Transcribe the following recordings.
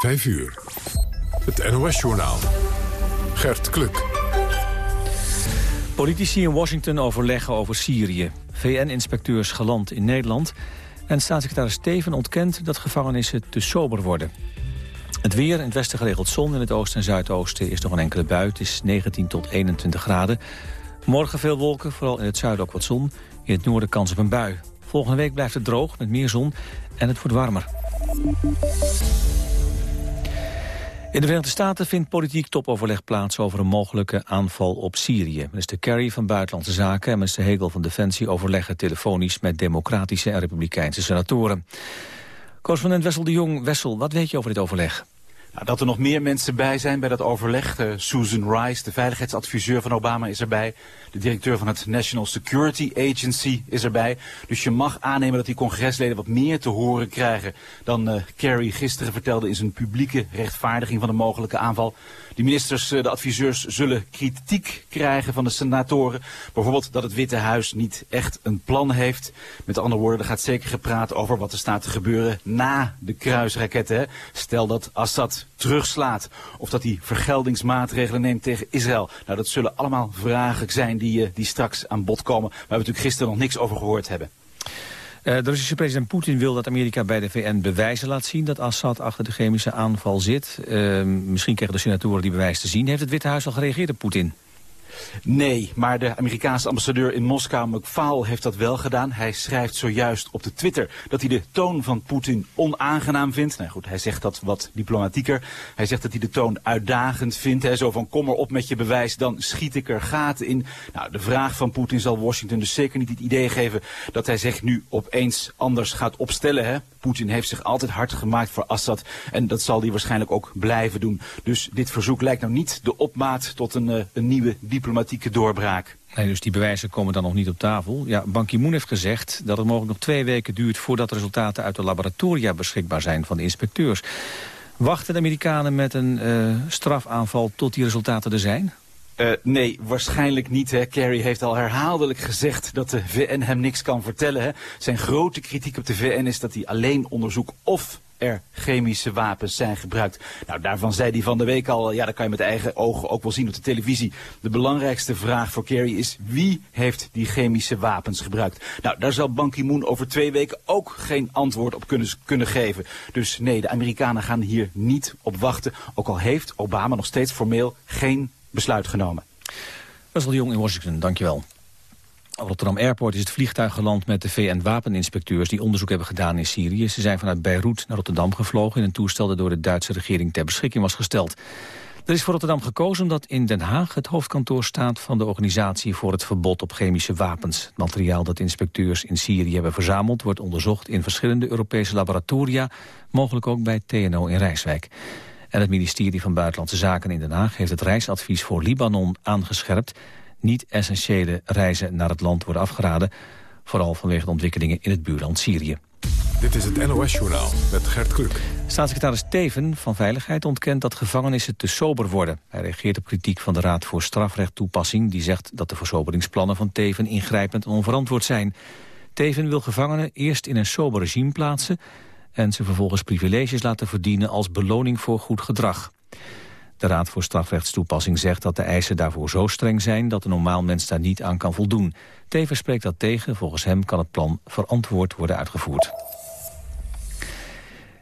5 uur. Het NOS-journaal. Gert Kluk. Politici in Washington overleggen over Syrië. VN-inspecteurs geland in Nederland. En staatssecretaris Steven ontkent dat gevangenissen te sober worden. Het weer in het westen geregeld zon, in het oosten en zuidoosten is nog een enkele bui. Het is 19 tot 21 graden. Morgen veel wolken, vooral in het zuiden ook wat zon. In het noorden kans op een bui. Volgende week blijft het droog met meer zon en het wordt warmer. In de Verenigde Staten vindt politiek topoverleg plaats over een mogelijke aanval op Syrië. Minister Kerry van Buitenlandse Zaken en minister Hegel van Defensie overleggen telefonisch met democratische en republikeinse senatoren. Correspondent Wessel de Jong. Wessel, wat weet je over dit overleg? Nou, dat er nog meer mensen bij zijn bij dat overleg. Uh, Susan Rice, de veiligheidsadviseur van Obama, is erbij. De directeur van het National Security Agency is erbij. Dus je mag aannemen dat die congresleden wat meer te horen krijgen... dan uh, Kerry gisteren vertelde in zijn publieke rechtvaardiging van de mogelijke aanval. Die ministers, uh, de adviseurs, zullen kritiek krijgen van de senatoren. Bijvoorbeeld dat het Witte Huis niet echt een plan heeft. Met andere woorden, er gaat zeker gepraat over wat er staat te gebeuren na de kruisraketten. Stel dat Assad terugslaat of dat hij vergeldingsmaatregelen neemt tegen Israël. Nou, dat zullen allemaal vragen zijn die, uh, die straks aan bod komen. Waar we natuurlijk gisteren nog niks over gehoord hebben. Uh, de Russische president Poetin wil dat Amerika bij de VN bewijzen laat zien... dat Assad achter de chemische aanval zit. Uh, misschien krijgen de senatoren die bewijs te zien. Heeft het Witte Huis al gereageerd op Poetin? Nee, maar de Amerikaanse ambassadeur in Moskou, McFaul, heeft dat wel gedaan. Hij schrijft zojuist op de Twitter dat hij de toon van Poetin onaangenaam vindt. Nou goed, hij zegt dat wat diplomatieker. Hij zegt dat hij de toon uitdagend vindt. Hè, zo van kom maar op met je bewijs, dan schiet ik er gaten in. Nou, de vraag van Poetin zal Washington dus zeker niet het idee geven dat hij zich nu opeens anders gaat opstellen. Hè. Poetin heeft zich altijd hard gemaakt voor Assad en dat zal hij waarschijnlijk ook blijven doen. Dus dit verzoek lijkt nou niet de opmaat tot een, uh, een nieuwe diplomatieke doorbraak. Nee, dus die bewijzen komen dan nog niet op tafel. Ja, Ban Ki-moon heeft gezegd dat het mogelijk nog twee weken duurt... voordat resultaten uit de laboratoria beschikbaar zijn van de inspecteurs. Wachten de Amerikanen met een uh, strafaanval tot die resultaten er zijn? Uh, nee, waarschijnlijk niet. Hè. Kerry heeft al herhaaldelijk gezegd dat de VN hem niks kan vertellen. Hè. Zijn grote kritiek op de VN is dat hij alleen onderzoekt of er chemische wapens zijn gebruikt. Nou, daarvan zei hij van de week al, ja, dat kan je met eigen ogen ook wel zien op de televisie. De belangrijkste vraag voor Kerry is, wie heeft die chemische wapens gebruikt? Nou, daar zal Ban Ki-moon over twee weken ook geen antwoord op kunnen, kunnen geven. Dus nee, de Amerikanen gaan hier niet op wachten. Ook al heeft Obama nog steeds formeel geen besluit genomen. Wessel Jong in Washington, dankjewel. Op Rotterdam Airport is het vliegtuig geland met de VN-wapeninspecteurs... die onderzoek hebben gedaan in Syrië. Ze zijn vanuit Beirut naar Rotterdam gevlogen... in een toestel dat door de Duitse regering ter beschikking was gesteld. Er is voor Rotterdam gekozen omdat in Den Haag het hoofdkantoor staat... van de Organisatie voor het Verbod op Chemische Wapens. Het materiaal dat inspecteurs in Syrië hebben verzameld... wordt onderzocht in verschillende Europese laboratoria... mogelijk ook bij TNO in Rijswijk. En het ministerie van Buitenlandse Zaken in Den Haag... heeft het reisadvies voor Libanon aangescherpt niet-essentiële reizen naar het land worden afgeraden. Vooral vanwege de ontwikkelingen in het buurland Syrië. Dit is het NOS-journaal met Gert Kluk. Staatssecretaris Teven van Veiligheid ontkent dat gevangenissen te sober worden. Hij reageert op kritiek van de Raad voor Strafrechttoepassing... die zegt dat de versoberingsplannen van Teven ingrijpend en onverantwoord zijn. Teven wil gevangenen eerst in een sober regime plaatsen... en ze vervolgens privileges laten verdienen als beloning voor goed gedrag. De Raad voor Strafrechtstoepassing zegt dat de eisen daarvoor zo streng zijn... dat een normaal mens daar niet aan kan voldoen. Tevens spreekt dat tegen. Volgens hem kan het plan verantwoord worden uitgevoerd.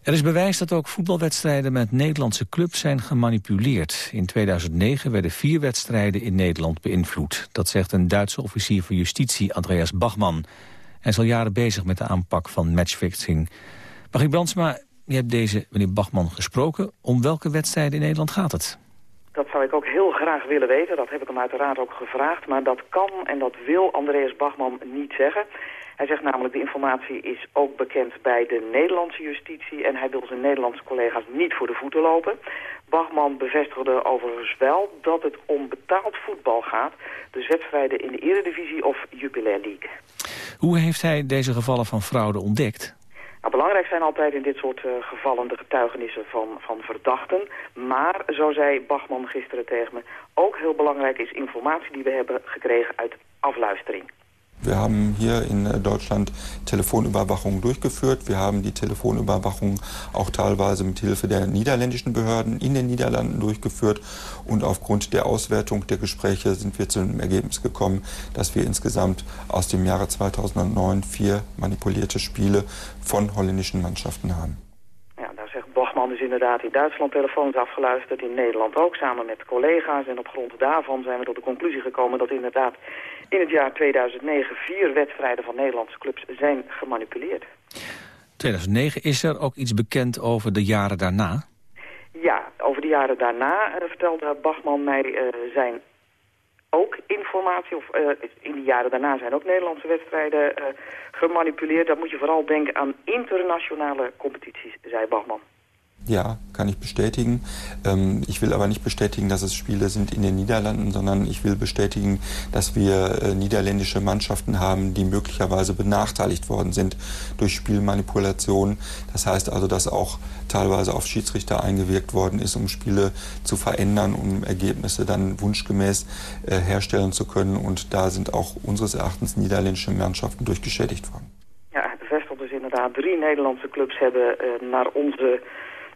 Er is bewijs dat ook voetbalwedstrijden met Nederlandse clubs zijn gemanipuleerd. In 2009 werden vier wedstrijden in Nederland beïnvloed. Dat zegt een Duitse officier van justitie, Andreas Bachman. Hij is al jaren bezig met de aanpak van matchfixing. Margriet Brandsma, je hebt deze meneer Bachman gesproken. Om welke wedstrijden in Nederland gaat het? Dat zou ik ook heel graag willen weten. Dat heb ik hem uiteraard ook gevraagd. Maar dat kan en dat wil Andreas Bachman niet zeggen. Hij zegt namelijk, de informatie is ook bekend bij de Nederlandse justitie... en hij wil zijn Nederlandse collega's niet voor de voeten lopen. Bachman bevestigde overigens wel dat het om betaald voetbal gaat. Dus wedstrijden in de Eredivisie of Jupiler League. Hoe heeft hij deze gevallen van fraude ontdekt? Nou, belangrijk zijn altijd in dit soort uh, gevallen de getuigenissen van, van verdachten. Maar, zo zei Bachman gisteren tegen me, ook heel belangrijk is informatie die we hebben gekregen uit afluistering. Wir haben hier in äh, Deutschland Telefonüberwachung durchgeführt. Wir haben die Telefonüberwachung auch teilweise mit Hilfe der niederländischen Behörden in den Niederlanden durchgeführt. Und aufgrund der Auswertung der Gespräche sind wir zu dem Ergebnis gekommen, dass wir insgesamt aus dem Jahre 2009 vier manipulierte Spiele von holländischen Mannschaften haben. Bachman is inderdaad in Duitsland telefoons afgeluisterd, in Nederland ook, samen met collega's. En op grond daarvan zijn we tot de conclusie gekomen dat inderdaad in het jaar 2009 vier wedstrijden van Nederlandse clubs zijn gemanipuleerd. 2009 is er ook iets bekend over de jaren daarna? Ja, over de jaren daarna uh, vertelde Bachman mij uh, zijn ook informatie, of uh, in de jaren daarna zijn ook Nederlandse wedstrijden gemanipuleerd. Dan moet je vooral denken aan internationale competities, zei Bachman. Ja, kann ich bestätigen. Ähm, ich will aber nicht bestätigen, dass es Spiele sind in den Niederlanden, sondern ich will bestätigen, dass wir äh, niederländische Mannschaften haben, die möglicherweise benachteiligt worden sind durch Spielmanipulation. Das heißt also, dass auch teilweise auf Schiedsrichter eingewirkt worden ist, um Spiele zu verändern, um Ergebnisse dann wunschgemäß äh, herstellen zu können. Und da sind auch unseres Erachtens niederländische Mannschaften durchgeschädigt worden. Ja, bevestigd dus inderdaad. Drie Nederlandse clubs hebben äh, naar onze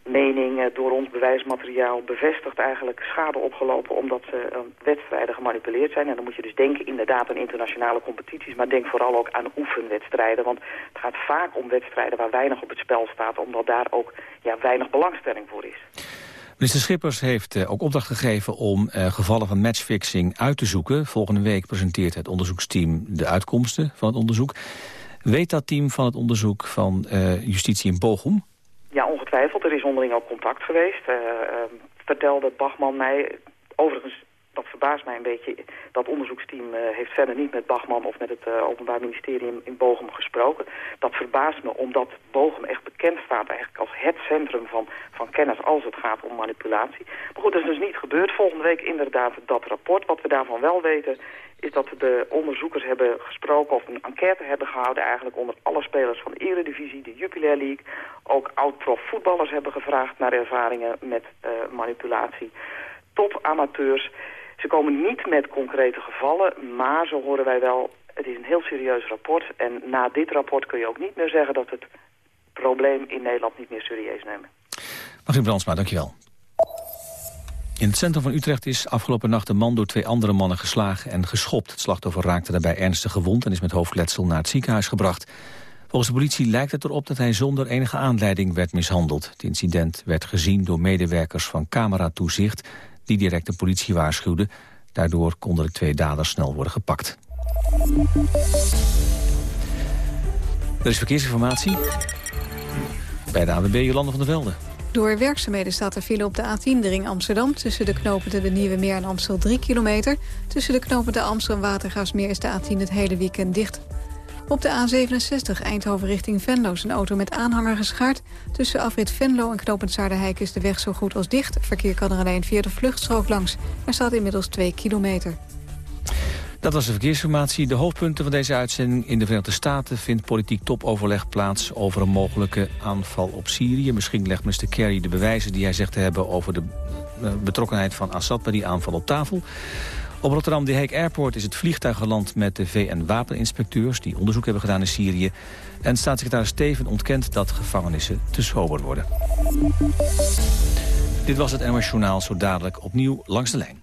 mening door ons bewijsmateriaal bevestigd eigenlijk schade opgelopen omdat ze uh, wedstrijden gemanipuleerd zijn. En dan moet je dus denken inderdaad aan internationale competities, maar denk vooral ook aan oefenwedstrijden. Want het gaat vaak om wedstrijden waar weinig op het spel staat, omdat daar ook ja, weinig belangstelling voor is. Minister Schippers heeft uh, ook opdracht gegeven om gevallen van matchfixing uit te zoeken. Volgende week presenteert het onderzoeksteam de uitkomsten van het onderzoek. Weet dat team van het onderzoek van justitie in Bochum? Ja, ongetwijfeld. Er is onderling ook contact geweest. Uh, uh, vertelde Bachman mij, overigens, dat verbaast mij een beetje, dat onderzoeksteam uh, heeft verder niet met Bachman of met het Openbaar Ministerie in, in gesproken. Dat verbaast me omdat Bochum echt bekend staat eigenlijk als het centrum van, van kennis als het gaat om manipulatie. Maar goed, dat is dus niet gebeurd. Volgende week inderdaad dat rapport. Wat we daarvan wel weten is dat de onderzoekers hebben gesproken of een enquête hebben gehouden eigenlijk onder alle spelers van de Eredivisie, de Jupiler League. Ook oud-prof voetballers hebben gevraagd naar ervaringen met uh, manipulatie. Top amateurs. Ze komen niet met concrete gevallen, maar zo horen wij wel, het is een heel serieus rapport. En na dit rapport kun je ook niet meer zeggen dat het probleem in Nederland niet meer serieus nemen. Margriet Brandsma, dankjewel. In het centrum van Utrecht is afgelopen nacht een man door twee andere mannen geslagen en geschopt. Het slachtoffer raakte daarbij ernstig gewond en is met hoofdletsel naar het ziekenhuis gebracht. Volgens de politie lijkt het erop dat hij zonder enige aanleiding werd mishandeld. Het incident werd gezien door medewerkers van cameratoezicht die direct de politie waarschuwden. Daardoor konden de twee daders snel worden gepakt. Er is verkeersinformatie bij de AWB Jolande van der Velde. Door werkzaamheden staat er file op de A10, de ring Amsterdam... tussen de knopen de Nieuwe Meer en Amstel 3 kilometer. Tussen de knopen de Amstel en Watergaasmeer is de A10 het hele weekend dicht. Op de A67 Eindhoven richting Venlo is een auto met aanhanger geschaard. Tussen afrit Venlo en knopend Zaarderhijk is de weg zo goed als dicht. Verkeer kan er alleen via de vluchtstrook langs. Er staat inmiddels 2 kilometer. Dat was de verkeersinformatie. De hoofdpunten van deze uitzending. In de Verenigde Staten vindt politiek topoverleg plaats... over een mogelijke aanval op Syrië. Misschien legt minister Kerry de bewijzen die hij zegt te hebben... over de eh, betrokkenheid van Assad bij die aanval op tafel. Op Rotterdam de Hague Airport is het vliegtuig geland met de VN-wapeninspecteurs... die onderzoek hebben gedaan in Syrië. En staatssecretaris Steven ontkent dat gevangenissen te sober worden. Dit was het NOS Journaal, zo dadelijk opnieuw langs de lijn.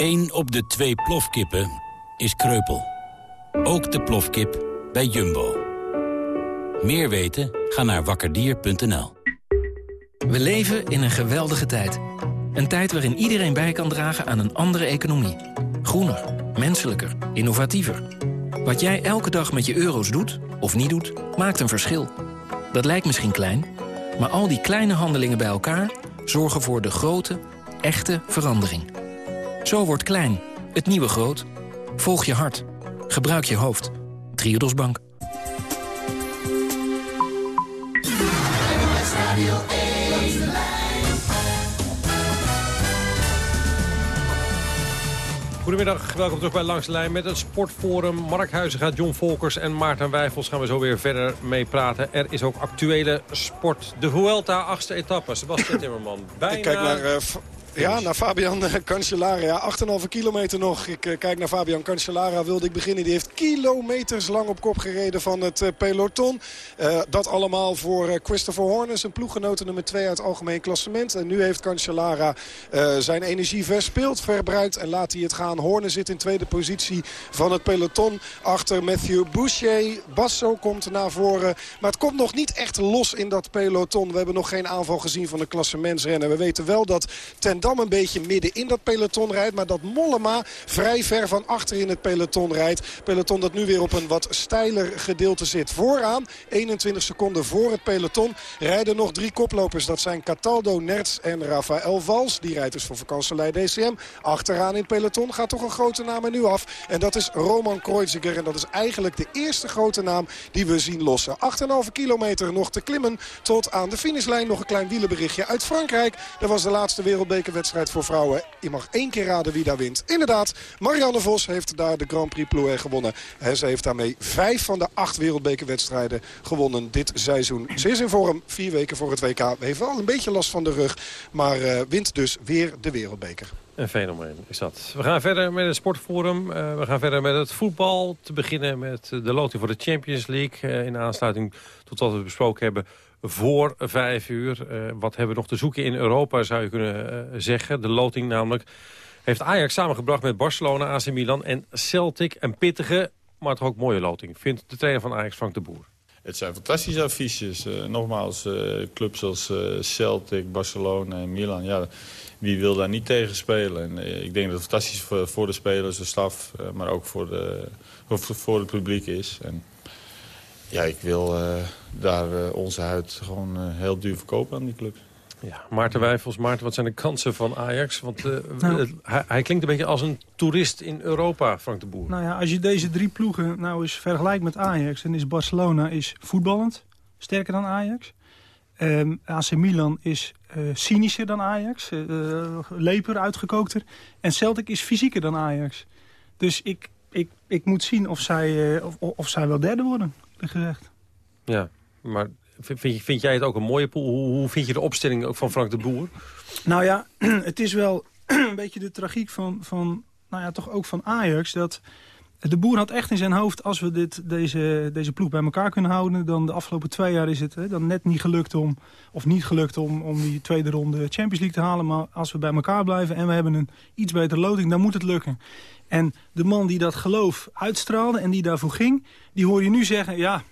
1 op de twee plofkippen is kreupel. Ook de plofkip bij Jumbo. Meer weten? Ga naar wakkerdier.nl. We leven in een geweldige tijd. Een tijd waarin iedereen bij kan dragen aan een andere economie. Groener, menselijker, innovatiever. Wat jij elke dag met je euro's doet, of niet doet, maakt een verschil. Dat lijkt misschien klein, maar al die kleine handelingen bij elkaar... zorgen voor de grote echte verandering. Zo wordt klein, het nieuwe groot. Volg je hart. Gebruik je hoofd. Triodos Bank. Goedemiddag, welkom terug bij Langs de Lijn met het Sportforum. Mark Huizinga, John Volkers en Maarten Wijfels gaan we zo weer verder mee praten. Er is ook actuele sport. De Vuelta, achtste etappe. Sebastian Timmerman, bijna... Ik kijk naar uh, ja, naar Fabian Cancellara. 8,5 kilometer nog. Ik uh, kijk naar Fabian Cancellara. Wilde ik beginnen. Die heeft kilometers lang op kop gereden van het uh, peloton. Uh, dat allemaal voor Christopher Horner. Zijn ploeggenoten nummer 2 uit het algemeen klassement. En nu heeft Cancellara zijn energie verspeeld, verbruikt. En laat hij het gaan. Horner zit in tweede positie van het peloton. Achter Matthew Boucher. Basso komt naar voren. Maar het komt nog niet echt los in dat peloton. We hebben nog geen aanval gezien van de klassementsrennen. We weten wel dat ten Een beetje midden in dat peloton rijdt. Maar dat Mollema vrij ver van achter in het peloton rijdt. Peloton dat nu weer op een wat steiler gedeelte zit. Vooraan, 21 seconden voor het peloton, rijden nog drie koplopers. Dat zijn Cataldo, Nerts en Rafael Vals. Die rijdt dus voor vakantselei DCM. Achteraan in het peloton gaat toch een grote naam er nu af. En dat is Roman Kreuziger. En dat is eigenlijk de eerste grote naam die we zien lossen. 8,5 kilometer nog te klimmen tot aan de finishlijn. Nog een klein wielenberichtje uit Frankrijk. Dat was de laatste wereldbeker wedstrijd voor vrouwen. Je mag één keer raden wie daar wint. Inderdaad, Marianne Vos heeft daar de Grand Prix Plouet gewonnen. En ze heeft daarmee vijf van de acht wereldbekerwedstrijden gewonnen dit seizoen. Ze is in vorm, vier weken voor het WK. Heeft wel een beetje last van de rug, maar uh, wint dus weer de wereldbeker. Een fenomeen is dat. We gaan verder met het sportforum. Uh, we gaan verder met het voetbal. Te beginnen met de loting voor de Champions League. Uh, in aansluiting tot wat we besproken hebben voor vijf uur. Uh, wat hebben we nog te zoeken in Europa, zou je kunnen uh, zeggen. De loting namelijk heeft Ajax samengebracht met Barcelona, AC Milan en Celtic. En pittige, maar toch ook mooie loting. Vindt de trainer van Ajax, Frank de Boer. Het zijn fantastische affiches. Uh, nogmaals, clubs als Celtic, Barcelona en Milan. Ja, wie wil daar niet tegen spelen? En, ik denk dat het fantastisch voor, voor de spelers, de staf, maar ook voor, de, voor het publiek is. En, ja, ik wil uh, daar uh, onze huid gewoon uh, heel duur verkopen aan die club. Ja, Maarten Wijfels, Maarten, wat zijn de kansen van Ajax? Want nou, hij, hij, klinkt een beetje als een toerist in Europa, Frank de Boer. Nou ja, als je deze drie ploegen nou eens vergelijkt met Ajax... dan is Barcelona is voetballend, sterker dan Ajax. Um, AC Milan is cynischer dan Ajax, leper, uitgekookter. En Celtic is fysieker dan Ajax. Dus ik, ik, ik moet zien of zij, of, of zij wel derde worden gezegd. Ja, maar vind, vind jij het ook een mooie pool? Hoe, hoe vind je de opstelling ook van Frank de Boer? Nou ja, het is wel een beetje de tragiek van, van, nou ja, toch ook van Ajax... dat de boer had echt in zijn hoofd, als we dit, deze, deze ploeg bij elkaar kunnen houden... dan de afgelopen twee jaar is het hè, dan net niet gelukt om... of niet gelukt om, om die tweede ronde Champions League te halen... maar als we bij elkaar blijven en we hebben een iets betere loting... dan moet het lukken. En de man die dat geloof uitstraalde en die daarvoor ging... die hoor je nu zeggen, ja,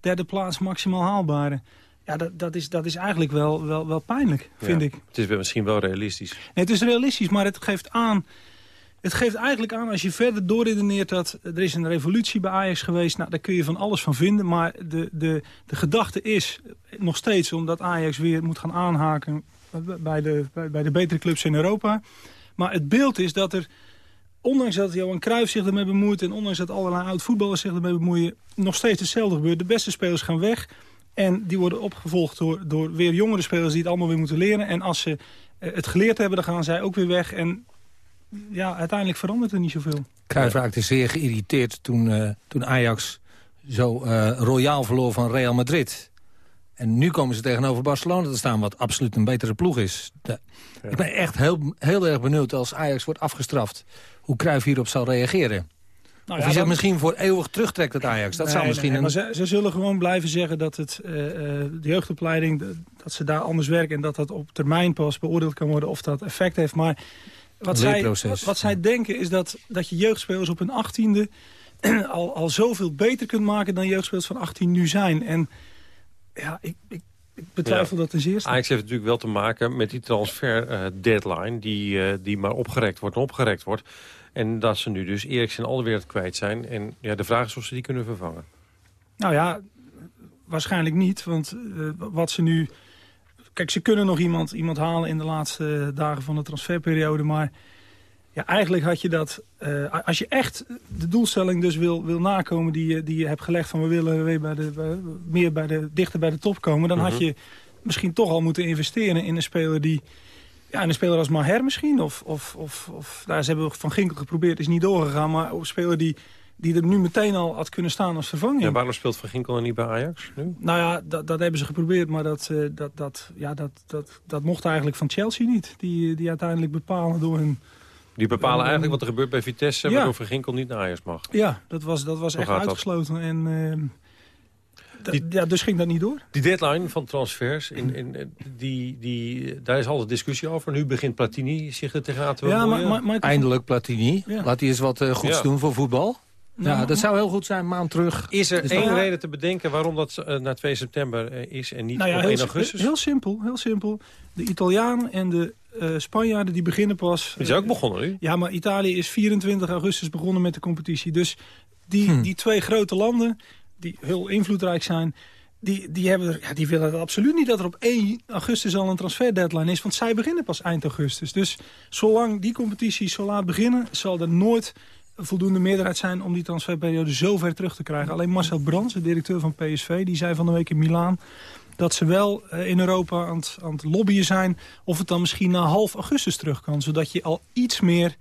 derde plaats maximaal haalbare. Ja, dat, dat, is, dat is eigenlijk wel, wel, wel pijnlijk, vind ik. Het is misschien wel realistisch. Nee, het is realistisch, maar het geeft aan... Het geeft eigenlijk aan, als je verder doorredeneert dat er is een revolutie bij Ajax geweest. Nou, daar kun je van alles van vinden. Maar de, de, de gedachte is nog steeds, omdat Ajax weer moet gaan aanhaken bij de, bij, de betere clubs in Europa. Maar het beeld is dat er ondanks dat Johan Cruijff zich ermee bemoeit... en ondanks dat allerlei oud-voetballers zich ermee bemoeien... nog steeds hetzelfde gebeurt. De beste spelers gaan weg. En die worden opgevolgd door, door weer jongere spelers die het allemaal weer moeten leren. En als ze eh, het geleerd hebben, dan gaan zij ook weer weg. En ja, uiteindelijk verandert er niet zoveel. Cruijff raakte zeer geïrriteerd toen, uh, toen Ajax zo uh, royaal verloor van Real Madrid. En nu komen ze tegenover Barcelona te staan, wat absoluut een betere ploeg is. De, ja. Ik ben echt heel, heel erg benieuwd als Ajax wordt afgestraft... hoe Cruijff hierop zal reageren. Nou, of ja, hij zich misschien voor eeuwig terugtrekt, het Ajax. Dat nee, zou misschien... Nee, een... maar ze, ze, zullen gewoon blijven zeggen dat het, uh, de jeugdopleiding... dat ze daar anders werken en dat dat op termijn pas beoordeeld kan worden... of dat effect heeft. Maar wat, zij, wat, wat zij denken is dat, dat je jeugdspelers op hun achttiende... al, al zoveel beter kunt maken dan jeugdspelers van 18 nu zijn. En ja, ik, ik, ik betwijfel ja. dat ten zeerste. Ajax heeft natuurlijk wel te maken met die transfer uh, deadline... Die, uh, die maar opgerekt wordt en opgerekt wordt. En dat ze nu dus Eriksen al de wereld kwijt zijn. En ja, de vraag is of ze die kunnen vervangen. Nou ja, waarschijnlijk niet. Want uh, wat ze nu kijk, ze kunnen nog iemand, iemand halen in de laatste dagen van de transferperiode. Maar ja, eigenlijk had je dat... Uh, als je echt de doelstelling dus wil, wil nakomen die je, die je hebt gelegd... van we willen weer bij de, bij, meer bij de, dichter bij de top komen... dan had Mhm. je misschien toch al moeten investeren in een speler die... Ja, een speler als Maher misschien. Of, of, of, of daar ze hebben Van Ginkel geprobeerd, is niet doorgegaan. Maar een speler die, die er nu meteen al had kunnen staan als vervanging. Ja, waarom speelt Van Ginkel dan niet bij Ajax nu? Nou ja, dat, dat hebben ze geprobeerd, maar dat, eh, dat, dat, ja, dat, dat, dat mocht eigenlijk van Chelsea niet. Die, die uiteindelijk bepalen door hun... Die bepalen eigenlijk wat er gebeurt bij Vitesse... Ja. waardoor Van Ginkel niet naar Ajax mag. Ja, dat was, dat was Zo echt dat. uitgesloten. En, eh, d- ja, dus ging dat niet door. Die deadline van transfers, in, in, die, die, daar is altijd discussie over. Nu begint Platini zich er tegenaan te Ja, maar- maar- maar- Eindelijk Platini. Ja. Laat hij eens wat eh, goeds Ja. doen voor voetbal. Nou, ja, maar- dat zou heel goed zijn, maand terug. Is er Dus één reden te bedenken waarom dat eh, na 2 september eh, is en niet Nou ja, op heel, 1 si- augustus? heel simpel, heel simpel. De Italianen en de eh, Spanjaarden die beginnen pas... Die zijn ook begonnen nu. Ja, maar Italië is 24 augustus begonnen met de competitie. Dus die, Hm. die twee grote landen, die heel invloedrijk zijn... Die, die, hebben er, ja, die willen het absoluut niet dat er op 1 augustus al een transferdeadline is. Want zij beginnen pas eind augustus. Dus zolang die competities zo laat beginnen... zal er nooit voldoende meerderheid zijn om die transferperiode zo ver terug te krijgen. Alleen Marcel Brands, de directeur van PSV, die zei van de week in Milaan dat ze wel eh, in Europa aan het, aan het lobbyen zijn... of het dan misschien na half augustus terug kan. Zodat je al iets meer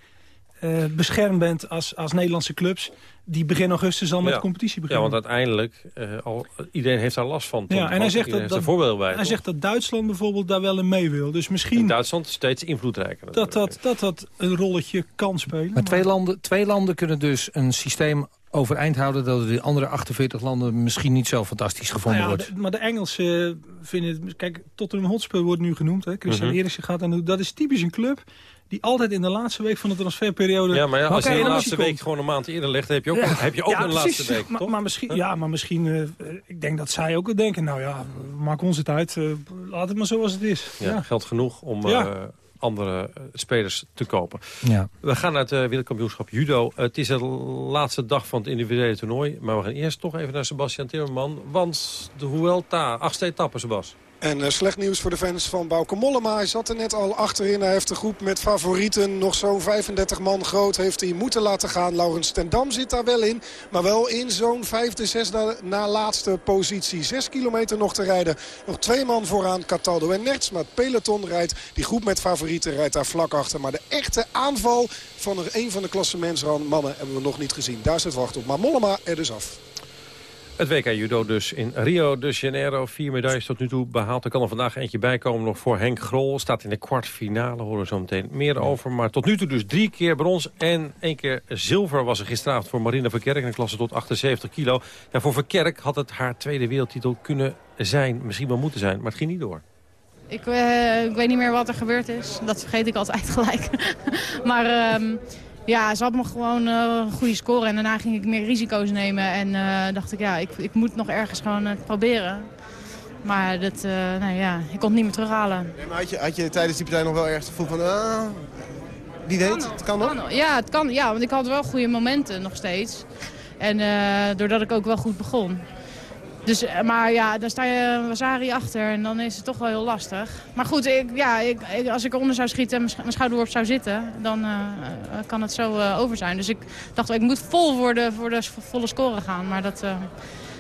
eh, beschermd bent als, als Nederlandse clubs... die begin augustus al met Ja. de competitie Ja, beginnen. want uiteindelijk, eh, al, iedereen heeft daar last van. Ja, en hij zegt dat, dat, bij. hij zegt dat Duitsland bijvoorbeeld daar wel in mee wil. Dus En misschien Duitsland is steeds invloedrijker. dat dat, dat dat een rolletje kan spelen. Maar twee landen, twee landen kunnen dus een systeem overeind houden... dat de andere 48 landen misschien niet zo fantastisch gevonden Nou ja, wordt. de- maar de Engelsen vinden het... Kijk, Tottenham Hotspur wordt nu genoemd. Hè? Christian Mhm. Eriksen gaat aan Dat is typisch een club die altijd in de laatste week van de transferperiode... Ja, maar ja, als je de laatste week gewoon een maand eerder legt... heb je ook, Ja. heb je ook Ja, een precies. laatste week, maar, toch? Maar misschien, ja, maar misschien... eh, ik denk dat zij ook wel denken... nou ja, maak ons het uit. eh, laat het maar zoals het is. Ja, Ja. geldt genoeg om Ja. Andere eh, spelers te kopen. Ja. We gaan naar het eh, wereldkampioenschap judo. het is de laatste dag van het individuele toernooi. Maar we gaan eerst toch even naar Sebastian Timmerman. Want de Vuelta, achtste etappe, Sebas. En eh, slecht nieuws voor de fans van Bauke Mollema. Hij zat er net al achterin. Hij heeft de groep met favorieten. Nog zo'n 35 man groot heeft hij moeten laten gaan. Laurens ten Dam zit daar wel in. Maar wel in zo'n vijfde, zesde na laatste positie. Zes kilometer nog te rijden. Nog twee man vooraan. Cataldo en Nerts. Maar het peloton rijdt. Die groep met favorieten rijdt daar vlak achter. Maar de echte aanval van een van de klassementsmannen hebben we nog niet gezien. Daar zit wacht op. Maar Mollema er dus af. Het WK judo dus in Rio de Janeiro. Vier medailles tot nu toe behaald. Er kan er vandaag eentje bij komen nog voor Henk Grol. Staat in de kwartfinale, horen we zo meteen meer over. Maar tot nu toe dus drie keer brons en één keer zilver was er gisteravond voor Marina Verkerk. In de klasse tot 78 kilo. Ja, voor Verkerk had het haar tweede wereldtitel kunnen zijn. Misschien wel moeten zijn, maar het ging niet door. Ik, eh, ik weet niet meer wat er gebeurd is. Dat vergeet ik altijd gelijk. maar ehm, ja, ze had me gewoon eh, een goede score. En daarna ging ik meer risico's nemen. En eh, dacht ik, ja, ik, ik moet nog ergens gewoon het proberen. Maar dat, eh, nou ja, ik kon het niet meer terughalen. Nee, maar had, je, had je tijdens die partij nog wel erg het gevoel van... ah, wie weet, het kan nog? Ja, het kan, ja, want ik had wel goede momenten nog steeds. En eh, doordat ik ook wel goed begon. Dus, eh, maar ja, dan sta je Wasari achter en dan is het toch wel heel lastig. Maar goed, ik, ja, ik, ik- als ik eronder zou schieten en mijn sch- mijn schouder erop zou zitten, dan eh, eh, kan het zo over zijn. Dus ik dacht, ik moet vol voor de, voor de volle score gaan. Maar dat, eh,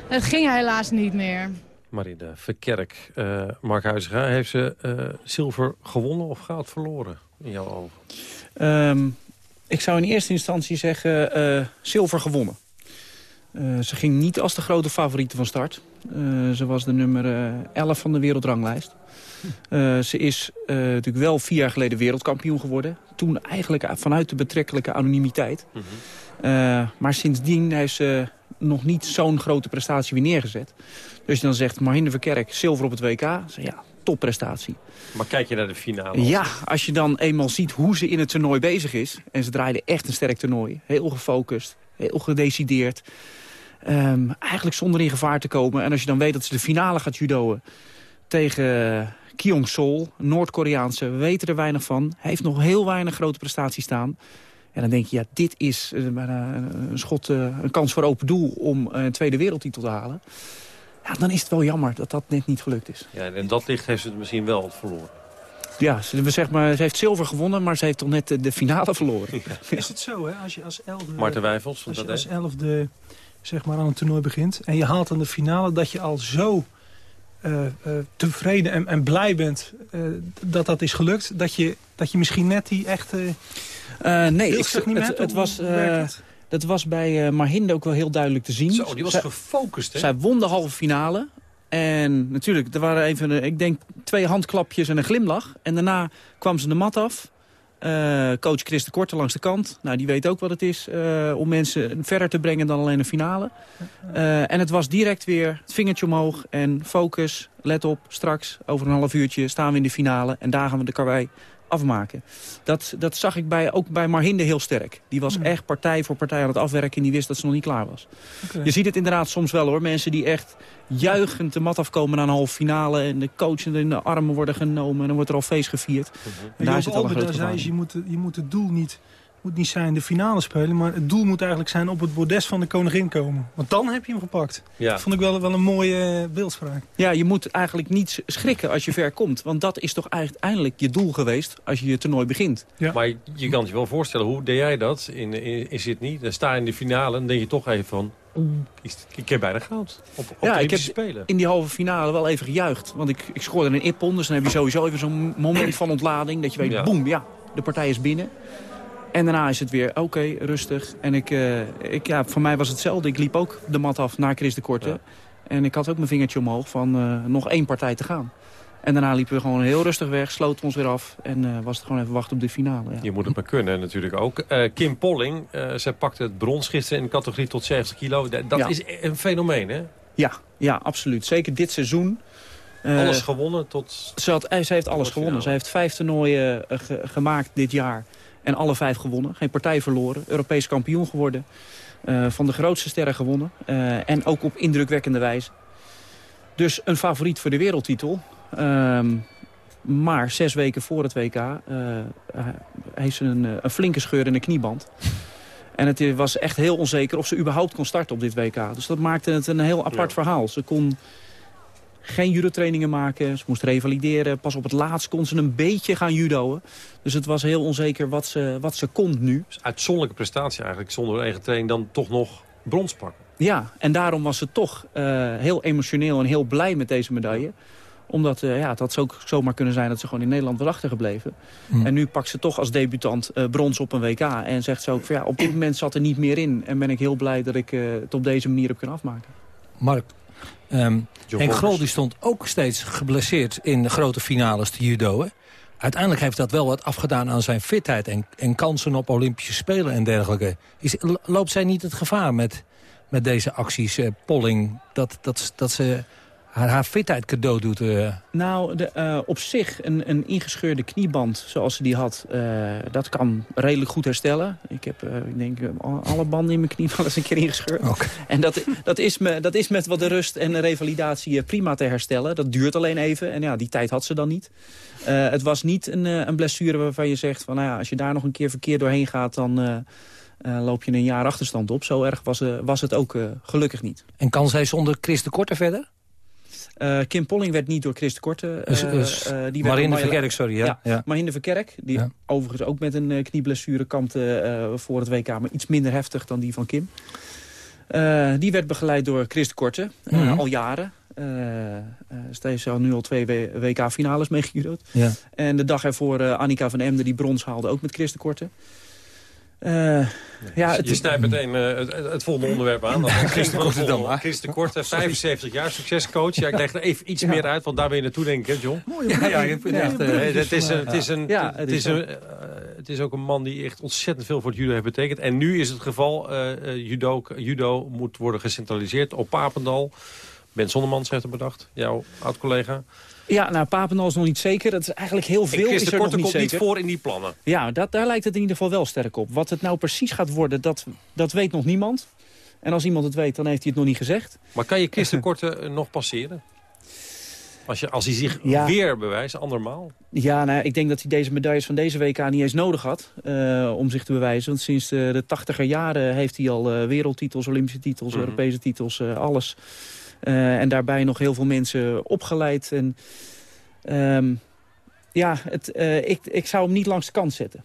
het ging helaas niet meer. Marina Verkerk, eh Mark Huizinga, heeft ze eh, zilver gewonnen of goud verloren in jouw ogen? Ehm, ik zou in eerste instantie zeggen eh, zilver gewonnen. Eh, ze ging niet als de grote favoriete van start. Eh, ze was de nummer eh, 11 van de wereldranglijst. Eh, ze is eh, natuurlijk wel vier jaar geleden wereldkampioen geworden. Toen eigenlijk vanuit de betrekkelijke anonimiteit. Eh, maar sindsdien heeft ze nog niet zo'n grote prestatie weer neergezet. Dus je dan zegt Marine Verkerk, zilver op het WK. Zeg, ja, topprestatie. Maar kijk je naar de finale? Ja, als je dan eenmaal ziet hoe ze in het toernooi bezig is... en ze draaide echt een sterk toernooi. Heel gefocust, heel gedecideerd. Ehm, eigenlijk zonder in gevaar te komen. En als je dan weet dat ze de finale gaat judoën tegen Kyung Sol, een Noord-Koreaanse. We weten er weinig van. Hij heeft nog heel weinig grote prestaties staan. En dan denk je, ja, dit is eh, bijna een schot, eh, een kans voor open doel om eh, een tweede wereldtitel te halen. Ja, dan is het wel jammer dat dat net niet gelukt is. Ja, en dat licht heeft ze het misschien wel verloren. Ja, ze, zeg maar, ze heeft zilver gewonnen, maar ze heeft toch net de, finale verloren. Is het zo, hè? Als je als elfde, Maarten Wijfels, als, je dat als elfde zeg maar, aan een toernooi begint... en je haalt aan de finale dat je al zo uh, uh, tevreden en, en, blij bent uh, dat dat is gelukt... dat je, dat je misschien net die echte... nee, ik, het, het was... Dat was bij uh, Marhinde ook wel heel duidelijk te zien. Zo, die was gefocust, hè? Zij won de halve finale. En natuurlijk, er waren even, ik denk, twee handklapjes en een glimlach. En daarna kwam ze de mat af. Uh, coach Chris de langs de kant. Nou, die weet ook wat het is uh, om mensen verder te brengen dan alleen een finale. Uh, en het was direct weer het vingertje omhoog en focus. Let op, straks over een half uurtje staan we in de finale. En daar gaan we de karwei afmaken. Dat, dat zag ik bij, ook bij Marhinde heel sterk. Die was Hmm. echt partij voor partij aan het afwerken en die wist dat ze nog niet klaar was. Okay. Je ziet het inderdaad soms wel hoor. Mensen die echt juichend de mat afkomen naar een halve finale... en de coach in de armen worden genomen en dan wordt er al feest gevierd. -huh. En daar zit al een groot zei, je moet, je moet het doel niet moet niet zijn de finale spelen, maar het doel moet eigenlijk zijn op het bordes van de koningin komen. Want dan heb je hem gepakt. Ja. Dat vond ik wel, wel een mooie uh, beeldspraak. Ja, je moet eigenlijk niet schrikken als je ver komt. Want dat is toch uiteindelijk je doel geweest als je je toernooi begint. Ja. Maar je kan je wel voorstellen, hoe deed jij dat in, in, in Sydney? Dan sta je in de finale en dan denk je toch even van... Ik, ik heb bijna goud op, op ja, de ik heb Spelen. in die halve finale wel even gejuicht. Want ik, ik scoorde een ippon, dus dan heb je sowieso even zo'n moment van ontlading. Dat je weet, ja. boem, ja, de partij is binnen. En daarna is het weer oké, okay, rustig. En ik, uh, ik, ja, voor mij was het hetzelfde. Ik liep ook de mat af naar Chris de Korte. Ja. En ik had ook mijn vingertje omhoog van uh, nog één partij te gaan. En daarna liepen we gewoon heel rustig weg, sloten ons weer af. En uh, was het gewoon even wachten op de finale. Ja. Je moet het maar kunnen natuurlijk ook. Uh, Kim Polling, uh, zij pakte het brons gisteren in de categorie tot 70 kilo. Dat, dat ja. is een fenomeen, hè? Ja, ja, absoluut. Zeker dit seizoen. alles gewonnen tot... Ze, had, ze heeft alles gewonnen. Ze heeft vijf toernooien ge gemaakt dit jaar. En alle vijf gewonnen. Geen partij verloren. Europees kampioen geworden. Uh, van de grootste sterren gewonnen. Uh, en ook op indrukwekkende wijze. Dus een favoriet voor de wereldtitel. Uh, maar zes weken voor het WK uh, heeft ze een, een, flinke scheur in de knieband. En het was echt heel onzeker of ze überhaupt kon starten op dit WK. Dus dat maakte het een heel apart ja. verhaal. Ze kon geen judotrainingen maken. Ze moest revalideren. Pas op het laatst kon ze een beetje gaan judoën. Dus het was heel onzeker wat ze, wat ze kon nu. Dus uitzonderlijke prestatie eigenlijk. Zonder eigen training dan toch nog brons pakken. Ja, en daarom was ze toch uh, heel emotioneel en heel blij met deze medaille. Omdat uh, ja, het had zo, zomaar kunnen zijn dat ze gewoon in Nederland was achtergebleven. Mm. En nu pakt ze toch als debutant uh, brons op een WK. En zegt ze ook, van, ja, op dit moment zat er niet meer in. En ben ik heel blij dat ik het op deze manier heb kunnen afmaken. Mark, Um, Henk Grol die stond ook steeds geblesseerd in de grote finales te judoën. Uiteindelijk heeft dat wel wat afgedaan aan zijn fitheid en, en kansen op Olympische Spelen en dergelijke. Is, loopt zij niet het gevaar met, met deze acties, uh, Polling, dat, dat, dat ze haar, haar fitheid cadeau doet? Uh... Nou, de, uh, op zich een, een ingescheurde knieband zoals ze die had, dat kan redelijk goed herstellen. Ik heb, ik denk, alle banden in mijn knie wel eens een keer ingescheurd. Okay. En dat, dat, is me, dat is met wat de rust en de revalidatie prima te herstellen. Dat duurt alleen even en ja, die tijd had ze dan niet. Het was niet een, een blessure waarvan je zegt... van, nou ja, als je daar nog een keer verkeerd doorheen gaat... dan uh, loop je een jaar achterstand op. Zo erg was, was het ook gelukkig niet. En kan zij zonder Chris de Korte verder? Uh, Kim Polling werd niet door Chris de Korte. Uh, dus, uh, die Verkerk, sorry. Ja, ja. ja. Marinde Verkerk, die ja. overigens ook met een knieblessure kampte voor het WK... maar iets minder heftig dan die van Kim. die werd begeleid door Chris de Korte, mm -hmm. al jaren. Uh, Steeds al nu al twee WK-finales meegejudood. Ja. En de dag ervoor Annika van Emden die brons haalde ook met Chris de Korte. Uh, ja, het... Je snijdt meteen uh, het, het, volgende onderwerp aan. Chris de Korte dan. Chris de Korte, 75 jaar, succescoach. Ja, ik leg er even iets ja. meer uit, want daar ben je naartoe denk ik, John? Mooi, ja, ja, ik vind echt, uh, het is een, het is een, ja, het is een, het is ook een man die echt ontzettend veel voor het judo heeft betekend. En nu is het geval, judo, judo moet worden gecentraliseerd op Papendal. Ben Zonnemans heeft het bedacht, jouw oud-collega. Ja, nou, Papendal is nog niet zeker. Dat is eigenlijk heel veel. Is er nog niet komt zeker. niet voor in die plannen. Ja, dat, daar lijkt het in ieder geval wel sterk op. Wat het nou precies gaat worden, dat, dat weet nog niemand. En als iemand het weet, dan heeft hij het nog niet gezegd. Maar kan je Korte nog passeren? Als, je, als hij zich ja. weer bewijst, andermaal? Ja, nou, ik denk dat hij deze medailles van deze WK niet eens nodig had uh, om zich te bewijzen. Want sinds de, de 80er jaren heeft hij al uh, wereldtitels, Olympische titels, mm -hmm. Europese titels, uh, alles. En daarbij nog heel veel mensen opgeleid. En, ehm, ja, het, ik, ik zou hem niet langs de kant zetten.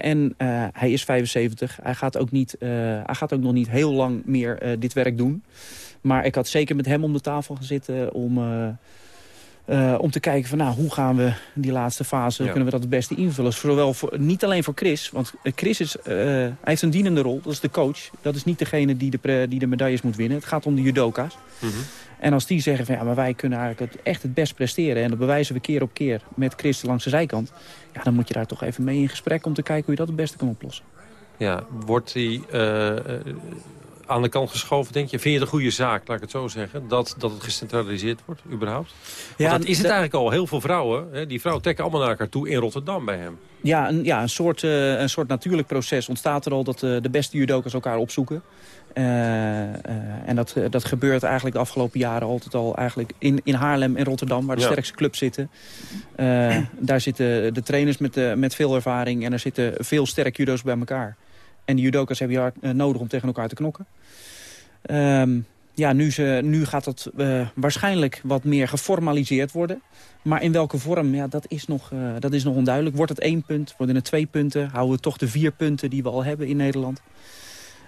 en hij is 75. Hij gaat, ook niet, hij gaat ook nog niet heel lang meer dit werk doen. Maar ik had zeker met hem om de tafel gezeten om... Uh, om te kijken van nou, hoe gaan we die laatste fase, kunnen we dat het beste invullen. Zowel voor, niet alleen voor Chris, want Chris is, uh, hij heeft een dienende rol, dat is de coach. Dat is niet degene die de, die de medailles moet winnen. Het gaat om de judoka's. Mm En als die zeggen van ja, maar wij kunnen eigenlijk het, echt het best presteren... en dat bewijzen we keer op keer met Chris langs de zijkant... ja, dan moet je daar toch even mee in gesprek om te kijken hoe je dat het beste kan oplossen. Ja, wordt die uh, aan de kant geschoven, denk je? Vind je het een goede zaak, laat ik het zo zeggen, dat, dat het gecentraliseerd wordt, überhaupt? Ja, dat is het eigenlijk al. Heel veel vrouwen, hè, die vrouwen trekken allemaal naar elkaar toe in Rotterdam bij hem. Ja, een, ja, een, soort, uh, een soort natuurlijk proces ontstaat er al dat uh, de beste judokas elkaar opzoeken. Uh, en dat, dat gebeurt eigenlijk de afgelopen jaren altijd al eigenlijk in, in Haarlem en Rotterdam, waar de ja. sterkste clubs zitten. daar zitten de trainers met, met veel ervaring en er zitten veel sterke judo's bij elkaar. En de judokas hebben je uh, nodig om tegen elkaar te knokken. Um, ja, nu, ze, nu gaat het uh, waarschijnlijk wat meer geformaliseerd worden. Maar in welke vorm, ja, dat, is nog, uh, dat is nog onduidelijk. Wordt het één punt, worden het twee punten? Houden we toch de vier punten die we al hebben in Nederland?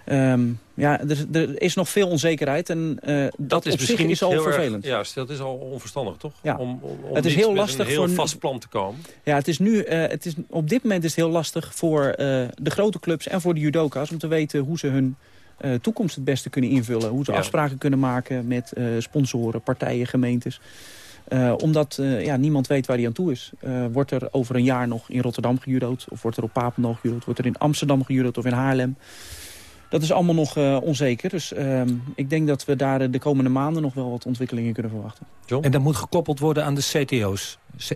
Um, ja, er, er, is nog veel onzekerheid en uh, dat, dat, is misschien is al vervelend. Ja, dat is al onverstandig, toch? Ja. Om, om, om het is heel lastig een heel voor vast plan te komen. Ja, het is nu, uh, het is, op dit moment is het heel lastig voor uh, de grote clubs en voor de judoka's... om te weten hoe ze hun toekomst het beste kunnen invullen. Hoe ze ja. afspraken kunnen maken met sponsoren, partijen, gemeentes. omdat ja, niemand weet waar hij aan toe is. wordt er over een jaar nog in Rotterdam gejudood? Of wordt er op Papendal gejudood? Wordt er in Amsterdam gejudood of in Haarlem? Dat is allemaal nog uh, onzeker. Dus uh, ik denk dat we daar de komende maanden nog wel wat ontwikkelingen kunnen verwachten. John? En dat moet gekoppeld worden aan de CTO's? C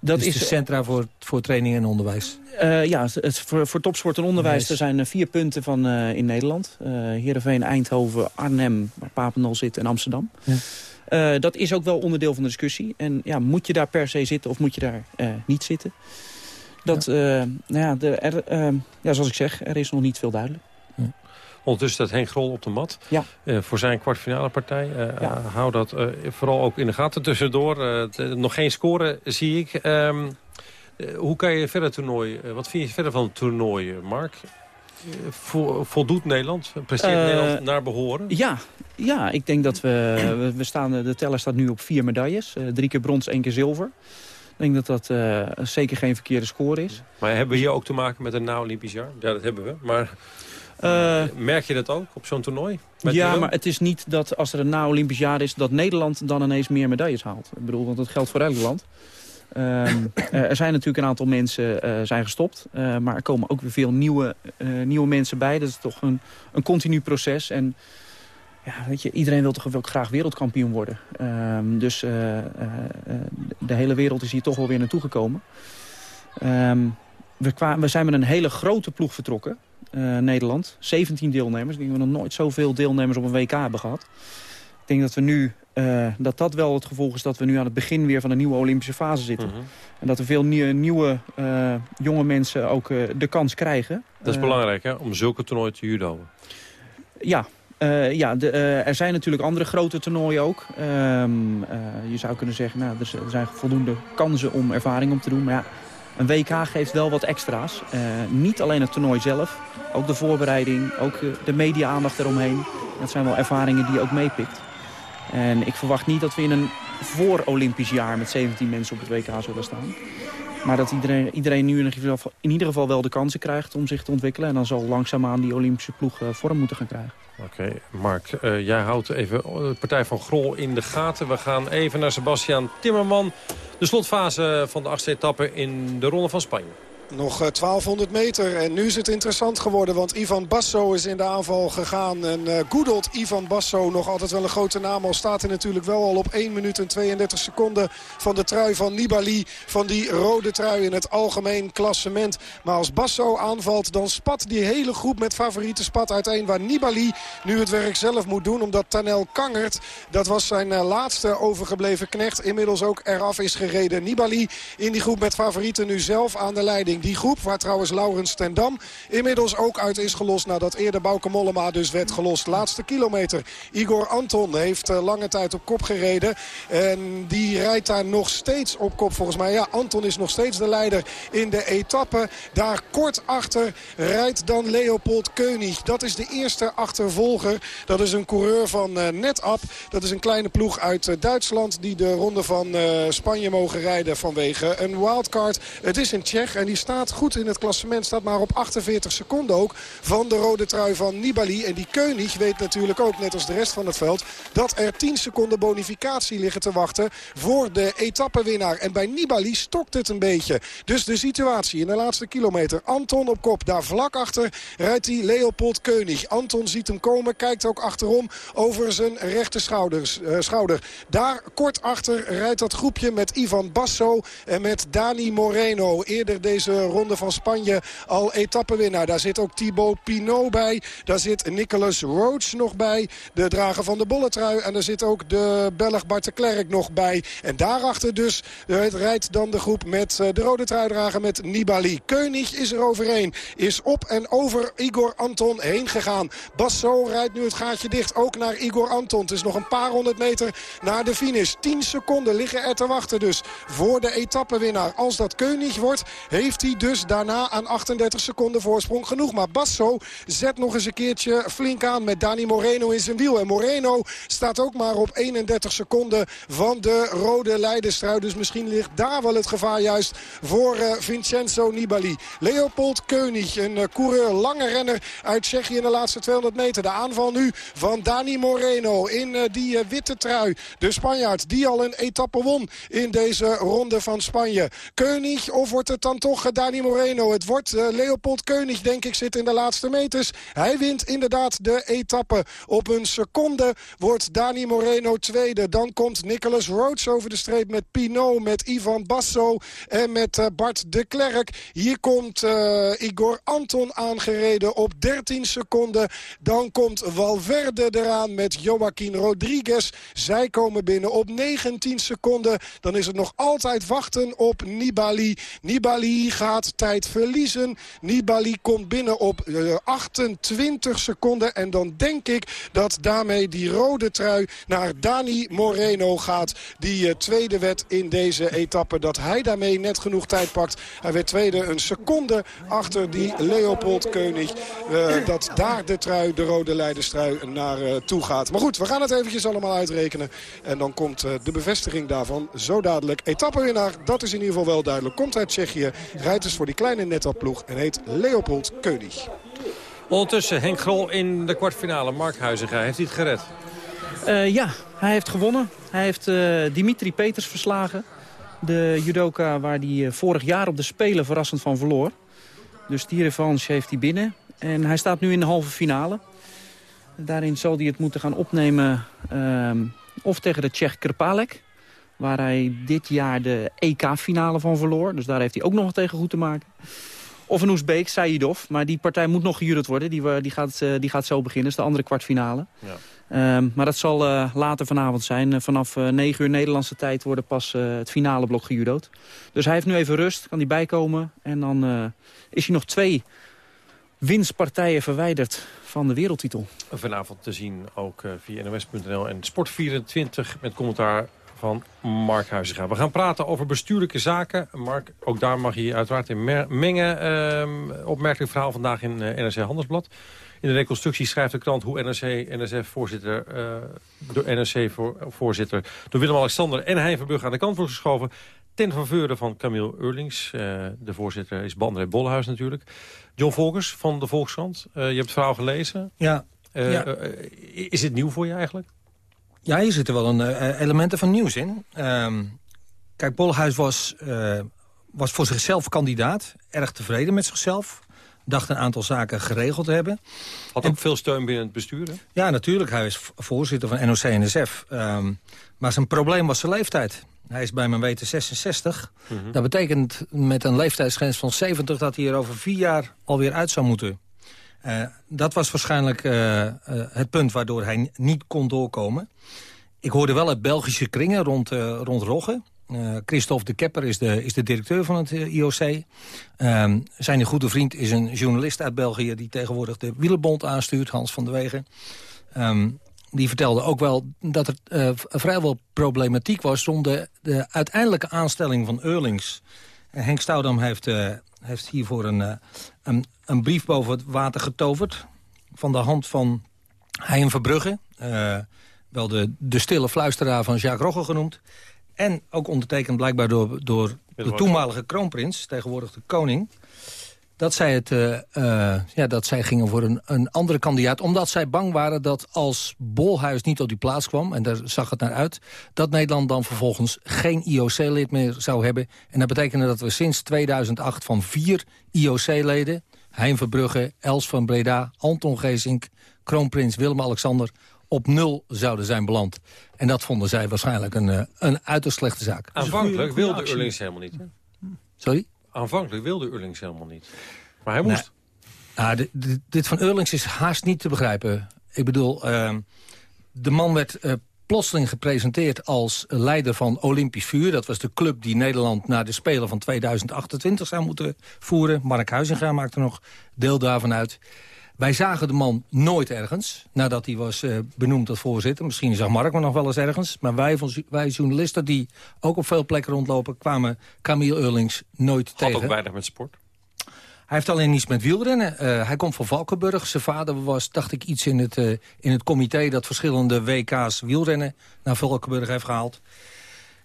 dat dus is de centra voor, voor training en onderwijs? Uh, ja, het, voor, voor topsport en onderwijs er zijn vier punten van in Nederland. Heerenveen, Eindhoven, Arnhem, waar Papendal zit en Amsterdam. Ja. dat is ook wel onderdeel van de discussie. En ja, moet je daar per se zitten of moet je daar niet zitten? Dat, ja. nou ja, de, er, ja, zoals ik zeg, er is nog niet veel duidelijk. Ondertussen staat Henk Grol op de mat ja. uh, voor zijn kwartfinale partij. Uh, ja. hou dat vooral ook in de gaten tussendoor. nog geen score zie ik. Um, hoe kan je verder toernooi... wat vind je verder van het toernooi, Mark? voldoet Nederland? Presteert Nederland naar behoren? Ja, ja, ik denk dat we... we staan, de teller staat nu op vier medailles. drie keer brons, één keer zilver. Ik denk dat dat zeker geen verkeerde score is. Maar hebben we hier ook te maken met een na-Olympisch jaar? Ja, dat hebben we. Maar uh, Merk je dat ook op zo'n toernooi? Ja, maar het is niet dat als er een na-Olympisch jaar is... dat Nederland dan ineens meer medailles haalt. Ik bedoel, want dat geldt voor elk land. Um, er zijn natuurlijk een aantal mensen uh, zijn gestopt. Maar er komen ook weer veel nieuwe, nieuwe mensen bij. Dat is toch een, een continu proces. En ja, weet je, iedereen wil toch ook graag wereldkampioen worden. Um, dus de hele wereld is hier toch wel weer naartoe gekomen. Um, we, we zijn met een hele grote ploeg vertrokken. Uh, Nederland. 17 deelnemers. Ik denk dat we nog nooit zoveel deelnemers op een WK hebben gehad. Ik denk dat we nu uh, dat dat wel het gevolg is dat we nu aan het begin weer van een nieuwe Olympische fase zitten. -hmm. En dat er veel nieuwe, nieuwe uh, jonge mensen ook de kans krijgen. Dat is belangrijk hè, om zulke toernooien te judoën. Ja, ja, de, er zijn natuurlijk andere grote toernooien ook. Uh, je zou kunnen zeggen, nou, er, er, zijn voldoende kansen om ervaring op te doen. Maar ja, een WK geeft wel wat extra's. niet alleen het toernooi zelf, ook de voorbereiding, ook de media-aandacht eromheen. Dat zijn wel ervaringen die je ook meepikt. En ik verwacht niet dat we in een voor-Olympisch jaar met 17 mensen op het WK zullen staan. Maar dat iedereen, iedereen nu in ieder, geval, in ieder geval wel de kansen krijgt om zich te ontwikkelen. En dan zal langzaamaan die Olympische ploeg uh, vorm moeten gaan krijgen. Oké, Mark, uh, jij houdt even de partij van Grol in de gaten. We gaan even naar Sebastian Timmerman. De slotfase van de achtste etappe in de Ronde van Spanje. Nog 1200 meter en nu is het interessant geworden. Want Ivan Basso is in de aanval gegaan. En uh, Goedelt Ivan Basso, nog altijd wel een grote naam. Al staat hij natuurlijk wel al op 1 minuut en 32 seconden van de trui van Nibali. Van die rode trui in het algemeen klassement. Maar als Basso aanvalt, dan spat die hele groep met favoriete spat uiteen. Waar Nibali nu het werk zelf moet doen. Omdat Tanel Kangert, dat was zijn uh, laatste overgebleven knecht, inmiddels ook eraf is gereden. Nibali in die groep met favorieten nu zelf aan de leiding. Die groep. Waar trouwens Laurens ten Dam inmiddels ook uit is gelost... nadat eerder Bauke Mollema dus werd gelost. Laatste kilometer. Igor Anton heeft uh, lange tijd op kop gereden. En die rijdt daar nog steeds op kop volgens mij. Ja, Anton is nog steeds de leider in de etappe. Daar kort achter rijdt dan Leopold König. Dat is de eerste achtervolger. Dat is een coureur van uh, NetApp. Dat is een kleine ploeg uit uh, Duitsland... die de ronde van Spanje mogen rijden vanwege een wildcard. Het is een Tsjech en die staat goed in het klassement. Staat maar op 48 seconden ook van de rode trui van Nibali. En die König weet natuurlijk ook, net als de rest van het veld... dat er 10 seconden bonificatie liggen te wachten voor de etappewinnaar. En bij Nibali stokt het een beetje. Dus de situatie in de laatste kilometer. Anton op kop, daar vlak achter rijdt hij Leopold König. Anton ziet hem komen, kijkt ook achterom over zijn rechter schouders, uh, schouder. Daar kort achter rijdt dat groepje met Ivan Basso en met Dani Moreno. Eerder deze ronde van Spanje al etappewinnaar. Daar zit ook Thibaut Pinot bij. Daar zit Nicholas Roach nog bij. De drager van de bolletrui. En daar zit ook de Belg Bart de Klerk nog bij. En daarachter dus rijdt dan de groep met eh, de rode truidrager met Nibali. König is er overheen. Is op en over Igor Anton heen gegaan. Basso rijdt nu het gaatje dicht. Ook naar Igor Anton. Het is nog een paar honderd meter naar de finish. 10 seconden liggen er te wachten dus voor de etappewinnaar. Als dat König wordt, heeft hij dus daarna aan 38 seconden voorsprong genoeg. Maar Basso zet nog eens een keertje flink aan met Dani Moreno in zijn wiel. En Moreno staat ook maar op 31 seconden van de rode leidenstrui. Dus misschien ligt daar wel het gevaar juist voor uh, Vincenzo Nibali. Leopold König, een uh, coureur, lange renner uit Tsjechië in de laatste 200 meter. De aanval nu van Dani Moreno in uh, die witte trui. De Spanjaard die al een etappe won in deze ronde van Spanje. König of wordt het dan toch Dani Moreno? Het wordt Leopold König denk ik zit in de laatste meters. Hij wint inderdaad de etappe. Op een seconde wordt Dani Moreno tweede. Dan komt Nicholas Roach over de streep met Pinot, met Ivan Basso en met uh, Bart de Klerk. Hier komt uh, Igor Anton aangereden op 13 seconden. Dan komt Valverde eraan met Joaquin Rodriguez. Zij komen binnen op 19 seconden. Dan is het nog altijd wachten op Nibali. Nibali gaat tijd verliezen. Nibali komt binnen op uh, 28 seconden. En dan denk ik dat daarmee die rode trui naar Dani Moreno gaat. Die uh, tweede wet in deze etappe. Dat hij daarmee net genoeg tijd pakt. Hij werd tweede een seconde achter die Leopold König. Uh, dat daar de trui, de rode leiderstrui, naar uh, toe gaat. Maar goed, we gaan het eventjes allemaal uitrekenen. En dan komt de bevestiging daarvan zo dadelijk. Etappewinnaar, dat is in ieder geval wel duidelijk. Komt uit Tsjechië, rijdt dus voor die kleine netapploeg en heet Leopold König. Ondertussen Henk Grol in de kwartfinale. Mark Huizinga, heeft hij het gered? Uh, ja, hij heeft gewonnen. Hij heeft uh, Dimitri Peters verslagen. De judoka waar hij uh, vorig jaar op de Spelen verrassend van verloor. Dus die revanche heeft hij binnen. En hij staat nu in de halve finale. Daarin zal hij het moeten gaan opnemen ehm, of tegen de Tsjech Krpalek. Waar hij dit jaar de EK-finale van verloor. Dus daar heeft hij ook nog wat tegen goed te maken. Of een Oezbeek, Saidov. Maar die partij moet nog gejudeld worden. Die, die, gaat, die gaat zo beginnen. Dat is de andere kwartfinale. Ja. Um, maar dat zal uh, later vanavond zijn. Uh, vanaf uh, 9 uur Nederlandse tijd worden pas het finale blok gejudood. Dus hij heeft nu even rust, kan hij bijkomen. En dan is hij nog twee winstpartijen verwijderd van de wereldtitel. Vanavond te zien ook via nos.nl en Sport24 met commentaar van Mark Huizinga. We gaan praten over bestuurlijke zaken. Mark, ook daar mag je uiteraard in mengen. Uh, opmerkelijk verhaal vandaag in uh, NRC Handelsblad. In de reconstructie schrijft de krant hoe NRC, NSF-voorzitter, uh, door NRC-voorzitter door Willem-Alexander en Hein Verbrugge aan de kant wordt geschoven. Ten faveur van Camille Eurlings. Uh, de voorzitter is Bandré Bolhuis natuurlijk. John Volkers van de Volkskrant. Je hebt het verhaal gelezen. Ja. ja. is het nieuw voor je eigenlijk? Ja, hier zitten wel een, uh, elementen van nieuws in. Um, kijk, Bolhuis was, uh, was voor zichzelf kandidaat. Erg tevreden met zichzelf. Dacht een aantal zaken geregeld te hebben. Had ook veel steun binnen het bestuur, hè? Ja, natuurlijk. Hij is voorzitter van NOC-NSF. Um, maar zijn probleem was zijn leeftijd. Hij is bij mijn weten 66. Mm -hmm. Dat betekent met een leeftijdsgrens van 70... dat hij er over vier jaar alweer uit zou moeten. Uh, dat was waarschijnlijk uh, uh, het punt waardoor hij niet kon doorkomen. Ik hoorde wel uit Belgische kringen rond, rond Rogge... Christophe de Kepper is de, is de directeur van het IOC. Um, zijn goede vriend is een journalist uit België... die tegenwoordig de Wielerbond aanstuurt, Hans van der Wegen. Um, die vertelde ook wel dat er vrijwel problematiek was... rond de, de uiteindelijke aanstelling van Eurlings. En Henk Stoudam heeft, heeft hiervoor een, uh, een, een, brief boven het water getoverd... van de hand van Hein Verbrugge... wel de, de stille fluisteraar van Jacques Rogge genoemd... en ook ondertekend blijkbaar door, door de toenmalige kroonprins... tegenwoordig de koning dat zij, het, uh, uh, ja, dat zij gingen voor een, een andere kandidaat. Omdat zij bang waren dat als Bolhuis niet op die plaats kwam... en daar zag het naar uit... dat Nederland dan vervolgens geen IOC-lid meer zou hebben. En dat betekende dat we sinds 2008 van vier IOC-leden... Hein Verbrugge, Els van Breda, Anton Geesink... kroonprins Willem-Alexander op nul zouden zijn beland. En dat vonden zij waarschijnlijk een, uh, een uiterst slechte zaak. Aanvankelijk wilde Eurlings helemaal niet. Hè? Sorry? Aanvankelijk wilde Eurlings helemaal niet. Maar hij moest. Nou, dit, dit, van Eurlings is haast niet te begrijpen. Ik bedoel, uh, de man werd uh, plotseling gepresenteerd als leider van Olympisch Vuur. Dat was de club die Nederland naar de Spelen van 2028 zou moeten voeren. Mark Huizinga maakte nog deel daarvan uit. Wij zagen de man nooit ergens, nadat hij was uh, benoemd tot voorzitter. Misschien zag Mark me nog wel eens ergens. Maar wij, wij journalisten die ook op veel plekken rondlopen... kwamen Camille Eurlings nooit Had tegen. Had ook weinig met sport? Hij heeft alleen niets met wielrennen. Uh, hij komt van Valkenburg. Zijn vader was, dacht ik, iets in het, uh, in het comité... dat verschillende WK's wielrennen naar Valkenburg heeft gehaald.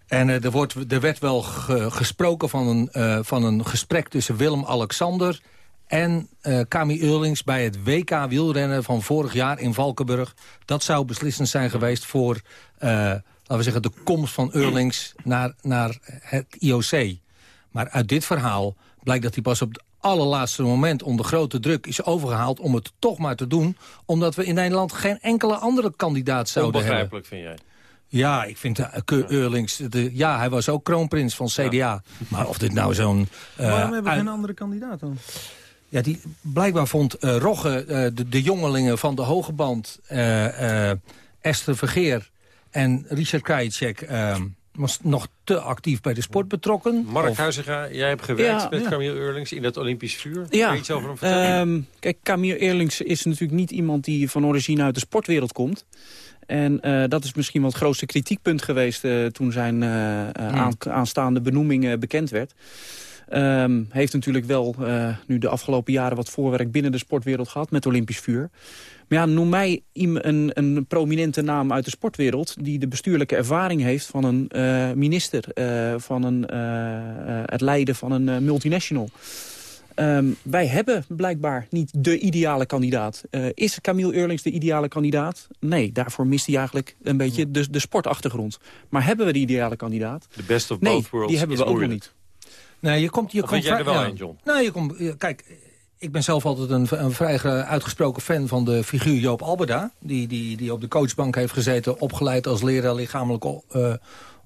En uh, er, wordt, er werd wel ge, gesproken van een, van een gesprek tussen Willem-Alexander en uh, Kami Eurlings bij het WK wielrennen van vorig jaar in Valkenburg. Dat zou beslissend zijn geweest voor, uh, laten we zeggen, de komst van Eurlings naar, naar het IOC. Maar uit dit verhaal blijkt dat hij pas op het allerlaatste moment onder grote druk is overgehaald om het toch maar te doen. Omdat we in Nederland geen enkele andere kandidaat zouden Onbegrijpelijk, hebben. vind jij? Ja, ik vind uh, Eurlings... De, ja, hij was ook kroonprins van CDA. Ja. Maar of dit nou zo'n... Uh, Waarom hebben we geen andere kandidaat dan? Ja, die, blijkbaar vond uh, Rogge, uh, de, de, jongelingen van de hoge band... Uh, Esther Vergeer en Richard Krajicek... was nog te actief bij de sport betrokken. Mark of... Huizinga, jij hebt gewerkt ja, met ja. Camille Eurlings in het Olympisch vuur. Ja. Kun je iets over hem vertellen? Um, kijk, Camille Eurlings is natuurlijk niet iemand die van origine uit de sportwereld komt. En uh, dat is misschien wel het grootste kritiekpunt geweest... Uh, toen zijn uh, hmm. aan, aanstaande benoeming bekend werd. Um, heeft natuurlijk wel uh, nu de afgelopen jaren wat voorwerk binnen de sportwereld gehad met Olympisch vuur. Maar ja, noem mij een, een prominente naam uit de sportwereld... die de bestuurlijke ervaring heeft van een uh, minister... Uh, van een, het leiden van een multinational. Um, wij hebben blijkbaar niet de ideale kandidaat. Uh, is Camille Eurlings de ideale kandidaat? Nee, daarvoor mist hij eigenlijk een beetje de, de sportachtergrond. Maar hebben we de ideale kandidaat? De best of nee, both worlds die hebben we ook nog niet. Nee, je komt... Je of komt jij er wel ja. een, John? Nou, je komt... Kijk, ik ben zelf altijd een, een vrij uitgesproken fan van de figuur Joop Alberda. Die, die, die op de coachbank heeft gezeten, opgeleid als leraar lichamelijke uh,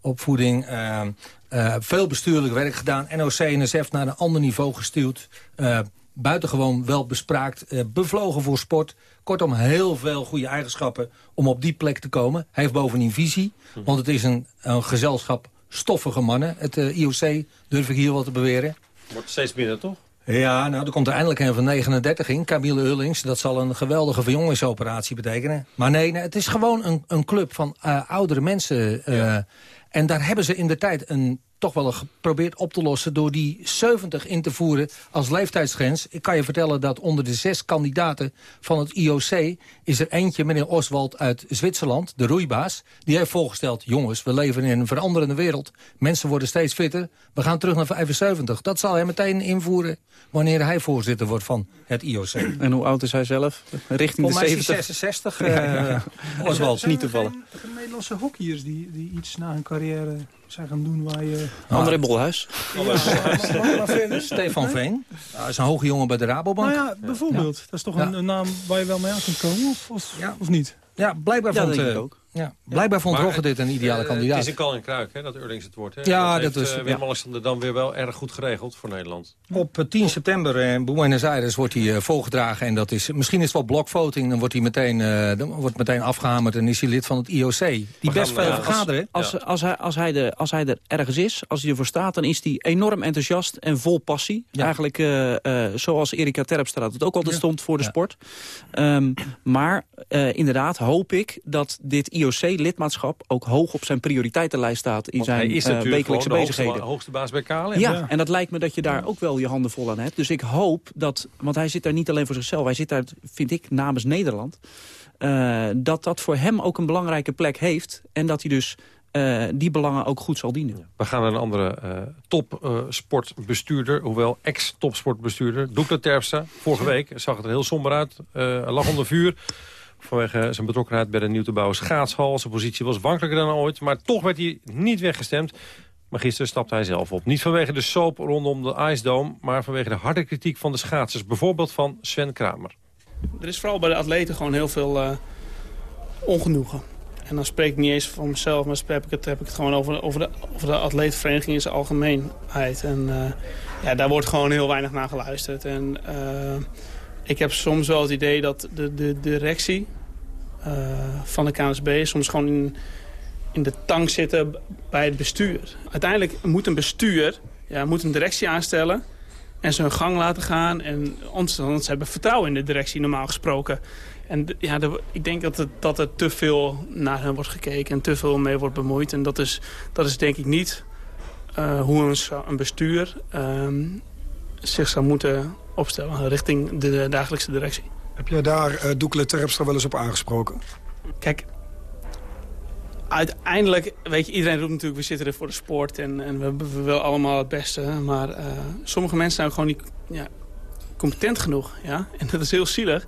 opvoeding. Uh, uh, veel bestuurlijk werk gedaan. NOC-NSF naar een ander niveau gestuurd. buitengewoon wel bespraakt. bevlogen voor sport. Kortom, heel veel goede eigenschappen om op die plek te komen. Hij heeft bovendien visie. Want het is een, een gezelschap stoffige mannen. Het uh, IOC durf ik hier wel te beweren. Wordt steeds minder, toch? Ja, nou, er komt er eindelijk een van 39 in. Camille Eurlings, dat zal een geweldige verjongingsoperatie betekenen. Maar nee, nee het is gewoon een, een club van uh, oudere mensen. Uh, ja. En daar hebben ze in de tijd een toch wel geprobeerd op te lossen... door die 70 in te voeren als leeftijdsgrens. Ik kan je vertellen dat onder de zes kandidaten van het IOC... is er eentje, meneer Oswald uit Zwitserland, de roeibaas... die heeft voorgesteld, jongens, we leven in een veranderende wereld. Mensen worden steeds fitter. We gaan terug naar 75. Dat zal hij meteen invoeren wanneer hij voorzitter wordt van het IOC. En hoe oud is hij zelf? Richting de 70? 66, uh, ja, ja. Oswald. niet te vallen. Geen Nederlandse hockeyers die, die iets na hun carrière zijn gaan doen waar je... Ah. André Bolhuis. Ja, Stefan Veen. Hij is een hoge jongen bij de Rabobank. Nou ja, bijvoorbeeld. Ja. Dat is toch een, een, naam waar je wel mee aan kunt komen, of, of, ja. of niet? Ja, blijkbaar ja, vond... denk uh, ik ook. Ja, blijkbaar vond Rogge dit een ideale uh, kandidaat. Het is een kal en kruik hè, dat Eurlings het wordt. Hè? Ja, dat, dat heeft, is... Uh, Willem-Alexander dan weer wel erg goed geregeld voor Nederland. Op 10 september in Buenos Aires wordt hij uh, voorgedragen. En dat is, misschien is het wel blokvoting. Dan wordt hij meteen, uh, dan wordt meteen afgehamerd en is hij lid van het IOC. Die best veel vergaderen. Als, als, als, hij, als, hij de, als hij er ergens is, als hij ervoor staat... dan is hij enorm enthousiast en vol passie. Ja. Eigenlijk zoals Erika Terpstra het ook altijd ja. stond voor de ja. sport. Um, maar inderdaad hoop ik dat dit IOC-lidmaatschap ook hoog op zijn prioriteitenlijst staat in Want zijn hij is uh, wekelijkse de bezigheden. Hoogste, hoogste baas bij KLM. Ja, ja, en dat lijkt me dat je daar ook wel je handen vol aan hebt. Dus ik hoop dat, want hij zit daar niet alleen voor zichzelf, hij zit daar, vind ik, namens Nederland. Uh, dat dat voor hem ook een belangrijke plek heeft. En dat hij dus uh, die belangen ook goed zal dienen. We gaan naar een andere uh, topsportbestuurder, hoewel ex-topsportbestuurder. Doekle Terpstra, vorige week zag het er heel somber uit. Uh, lag onder vuur vanwege zijn betrokkenheid bij de nieuw te schaatshal. Zijn positie was wankelijker dan ooit, maar toch werd hij niet weggestemd. Maar gisteren stapte hij zelf op. Niet vanwege de soap rondom de Ice Dome, maar vanwege de harde kritiek van de schaatsers. Bijvoorbeeld van Sven Kramer. Er is vooral bij de atleten gewoon heel veel uh, ongenoegen. En dan spreek ik niet eens van mezelf, maar heb ik het, heb ik het gewoon over, over, de, over de atleetvereniging in zijn algemeenheid. En uh, ja, daar wordt gewoon heel weinig naar geluisterd. En uh, ik heb soms wel het idee dat de, de directie uh, van de KNSB soms gewoon in, in de tang zitten bij het bestuur. Uiteindelijk moet een bestuur ja, moet een directie aanstellen en ze hun gang laten gaan. En ons, want ze hebben vertrouwen in de directie normaal gesproken. En ja, ik denk dat, het, dat er te veel naar hen wordt gekeken en te veel mee wordt bemoeid. En dat is, dat is denk ik niet uh, hoe een, een bestuur uh, zich zou moeten opstellen richting de dagelijkse directie. Heb jij daar uh, Doekle Terpstra wel eens op aangesproken? Kijk, uiteindelijk, weet je, iedereen roept natuurlijk, we zitten er voor de sport en, en we, we willen allemaal het beste. Maar uh, sommige mensen zijn gewoon niet ja, competent genoeg. Ja? En dat is heel zielig.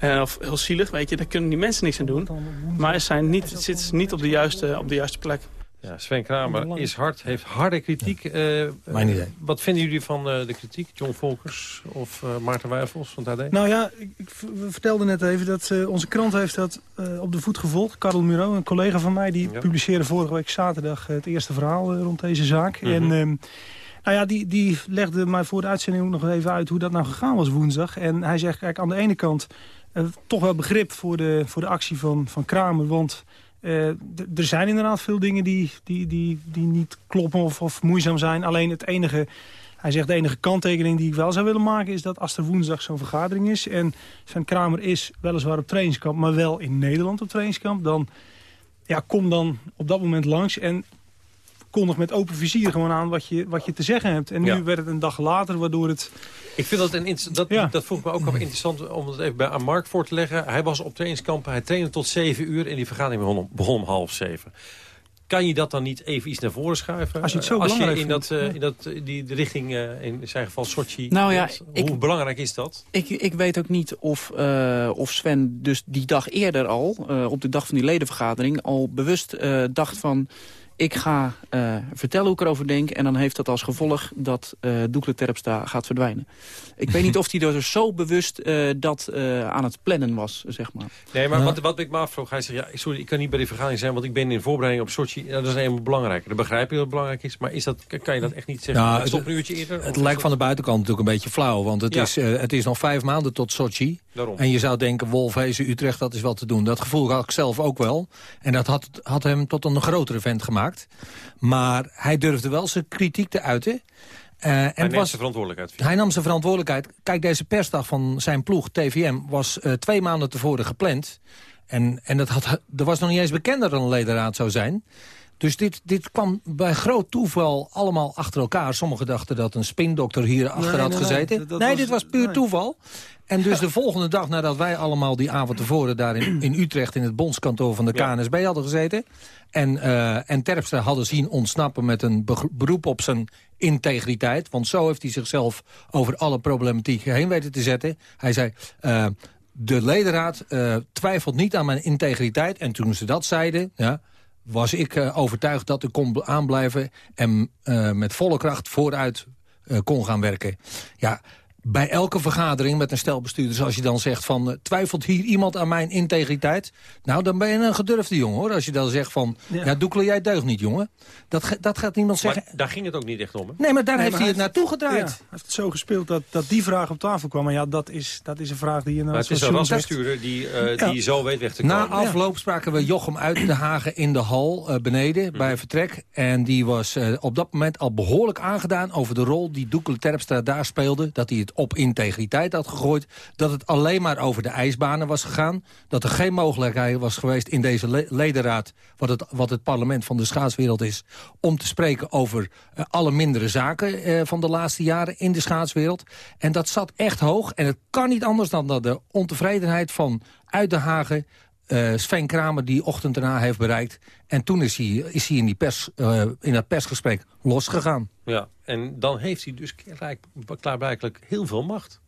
Uh, of heel zielig, weet je, daar kunnen die mensen niks aan doen. Maar ze zijn niet, het zit niet op de juiste, op de juiste plek. Ja, Sven Kramer is hard, heeft harde kritiek. Uh, Mijn idee. Wat vinden jullie van uh, de kritiek? John Volkers of uh, Maarten Wijfels van het AD? Nou ja, ik, ik vertelde net even dat onze krant heeft dat op de voet gevolgd. Karel Muro, een collega van mij, die ja. publiceerde vorige week zaterdag het eerste verhaal rond deze zaak. Mm -hmm. En um, nou ja, die, die legde mij voor de uitzending ook nog even uit hoe dat nou gegaan was woensdag. En hij zegt, kijk, aan de ene kant toch wel begrip voor de, voor de actie van, van Kramer, want... Uh, er zijn inderdaad veel dingen die, die, die, die niet kloppen of, of moeizaam zijn. Alleen het enige, hij zegt de enige kanttekening die ik wel zou willen maken... is dat als er woensdag zo'n vergadering is... en Sven Kramer is weliswaar op trainingskamp... maar wel in Nederland op trainingskamp... dan ja, kom dan op dat moment langs en kondig met open vizier gewoon aan wat je, wat je te zeggen hebt. En nu ja. werd het een dag later, waardoor het... Ik vind dat, een dat, ja. dat vond ik me ook wel interessant om het even bij aan Mark voor te leggen. Hij was op trainingskamp, hij trainde tot zeven uur en die vergadering begon om, begon om half zeven. Kan je dat dan niet even iets naar voren schuiven? Als je het zo Als belangrijk je in, dat, uh, in dat, die de richting, uh, in zijn geval Sochi, nou ja, hoe belangrijk is dat? Ik, ik weet ook niet of, uh, of Sven dus die dag eerder al, op de dag van die ledenvergadering, al bewust dacht van ik ga uh, vertellen hoe ik erover denk... en dan heeft dat als gevolg dat uh, Doekle Terpstra gaat verdwijnen. Ik weet niet of hij er zo bewust uh, dat aan het plannen was, zeg maar. Nee, maar ja. wat, wat ik me afvroeg, hij zegt... Ja, sorry, ik kan niet bij die vergadering zijn, want ik ben in voorbereiding op Sochi. Ja, dat is helemaal belangrijk. Dat begrijp je dat het belangrijk is, maar is dat, kan je dat echt niet zeggen? Nou, het, stop een uurtje eerder? Het lijkt van de buitenkant natuurlijk een beetje flauw, want het, ja. is, het is nog vijf maanden tot Sochi. Daarom. En je zou denken, Wolfhezen, Utrecht, dat is wel te doen. Dat gevoel had ik zelf ook wel. En dat had, had hem tot een grotere vent gemaakt. Maar hij durfde wel zijn kritiek te uiten. Uh, hij en nam was, zijn verantwoordelijkheid. Hij nam zijn verantwoordelijkheid. Kijk, deze persdag van zijn ploeg, TVM, was uh, twee maanden tevoren gepland. En, en dat had, er was nog niet eens bekend dat er een ledenraad zou zijn. Dus dit, dit kwam bij groot toeval allemaal achter elkaar. Sommigen dachten dat een spindokter hier achter Nee, had nee, gezeten. dat nee, dit was puur toeval. En dus de volgende dag nadat wij allemaal die avond tevoren... daar in, in Utrecht in het bondskantoor van de Ja. KNSB hadden gezeten... en, eh en Terpstra hadden zien ontsnappen met een be- beroep op zijn integriteit... want zo heeft hij zichzelf over alle problematiek heen weten te zetten. Hij zei... eh, de ledenraad eh, twijfelt niet aan mijn integriteit. En toen ze dat zeiden, ja, was ik eh, overtuigd dat ik kon aanblijven... en eh, met volle kracht vooruit eh, kon gaan werken. Ja, bij elke vergadering met een stel bestuurders... als je dan zegt van, uh, twijfelt hier iemand aan mijn integriteit? Nou, dan ben je een gedurfde jongen, hoor. Als je dan zegt van, ja, ja Doekle, jij deugt niet, jongen. Dat, dat gaat niemand zeggen. Maar daar ging het ook niet echt om, hè? Nee, maar daar Nee, heeft maar hij het naartoe gedraaid. Ja, hij heeft het zo gespeeld dat, dat die vraag op tafel kwam. Maar ja, dat is, dat is een vraag die je... Maar het is een rasbestuurder die, uh, Ja. die zo weet weg te komen. Na afloop spraken we Jochem uit de Hagen in de hal eh, beneden bij vertrek. En die was eh, op dat moment al behoorlijk aangedaan over de rol die Doekele Terpstra daar speelde. Dat hij het op integriteit had gegooid. Dat het alleen maar over de ijsbanen was gegaan. Dat er geen mogelijkheid was geweest in deze le- ledenraad, wat het, wat het parlement van de schaatswereld is, om te spreken over eh, alle mindere zaken eh, van de laatste jaren in de schaatswereld. En dat zat echt hoog. En het kan niet anders dan dat de ontevredenheid van uit de Hagen eh, Sven Kramer die ochtend daarna heeft bereikt. En toen is hij, is hij in, die pers, eh, in dat persgesprek losgegaan. Ja, en dan heeft hij dus klaar- klaarblijkelijk heel veel macht.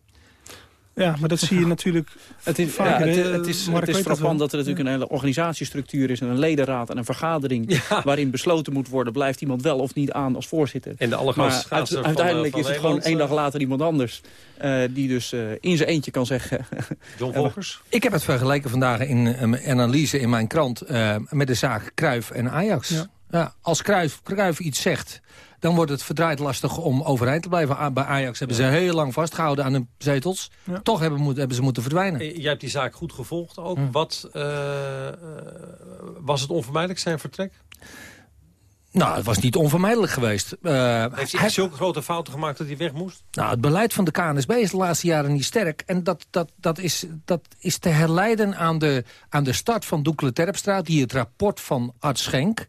Ja, maar dat zie je natuurlijk Het is, vaker. ja, het, is, Mark het is dat frappant dat er natuurlijk een hele organisatiestructuur is... en een ledenraad en een vergadering waarin besloten moet worden... blijft iemand wel of niet aan als voorzitter. En de allergrootste van, uiteindelijk eh, is het gewoon één dag later iemand anders... eh, die dus eh, in zijn eentje kan zeggen... John Volkers? Ik heb het vergeleken vandaag in eh, mijn analyse in mijn krant... eh, met de zaak Kruif en Ajax. Ja. Ja, als Kruif, Kruif iets zegt, dan wordt het verdraaid lastig om overeind te blijven. Bij Ajax hebben ze heel lang vastgehouden aan hun zetels. Ja. Toch hebben, hebben ze moeten verdwijnen. Eh, Jij hebt die zaak goed gevolgd ook. Hm. Wat eh, eh, was het onvermijdelijk, zijn vertrek? Nou, het was niet onvermijdelijk geweest. Eh, Heeft hij zulke grote fouten gemaakt dat hij weg moest? Nou, het beleid van de KNSB is de laatste jaren niet sterk. En dat, dat, dat, is, dat is te herleiden aan de, aan de start van Doekle Terpstra... die het rapport van Art Schenk,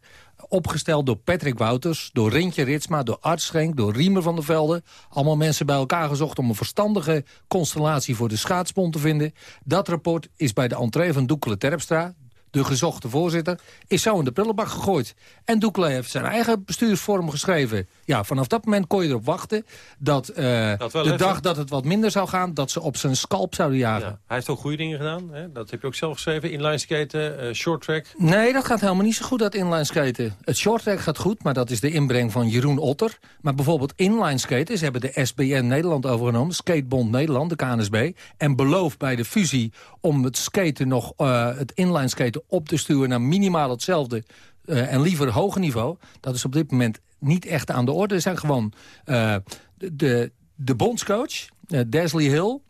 opgesteld door Patrick Wouters... door Rintje Ritsma, door Art Schenk, door Riemer van der Velde... allemaal mensen bij elkaar gezocht om een verstandige constellatie... voor de schaatsbond te vinden. Dat rapport is bij de entree van Doekle Terpstra de gezochte voorzitter, is zo in de prullenbak gegooid. En Doekle heeft zijn eigen bestuursvorm geschreven. Ja, vanaf dat moment kon je erop wachten dat eh, Dat de dag dat het wat minder zou gaan... dat ze op zijn scalp zouden jagen. Ja. Hij heeft ook goede dingen gedaan. Hè? Dat heb je ook zelf geschreven. Inline skaten, eh short track. Nee, dat gaat helemaal niet zo goed, dat inline skaten. Het short track gaat goed, maar dat is de inbreng van Jeroen Otter. Maar bijvoorbeeld inline skaten, ze hebben de SBN Nederland overgenomen... Skatebond Nederland, de KNSB... en beloofd bij de fusie om het skaten nog... eh, het inline skaten op te sturen naar minimaal hetzelfde... eh, en liever hoger niveau. Dat is op dit moment niet echt aan de orde. Er zijn gewoon eh, de, de, de bondscoach, eh, Desley Hill...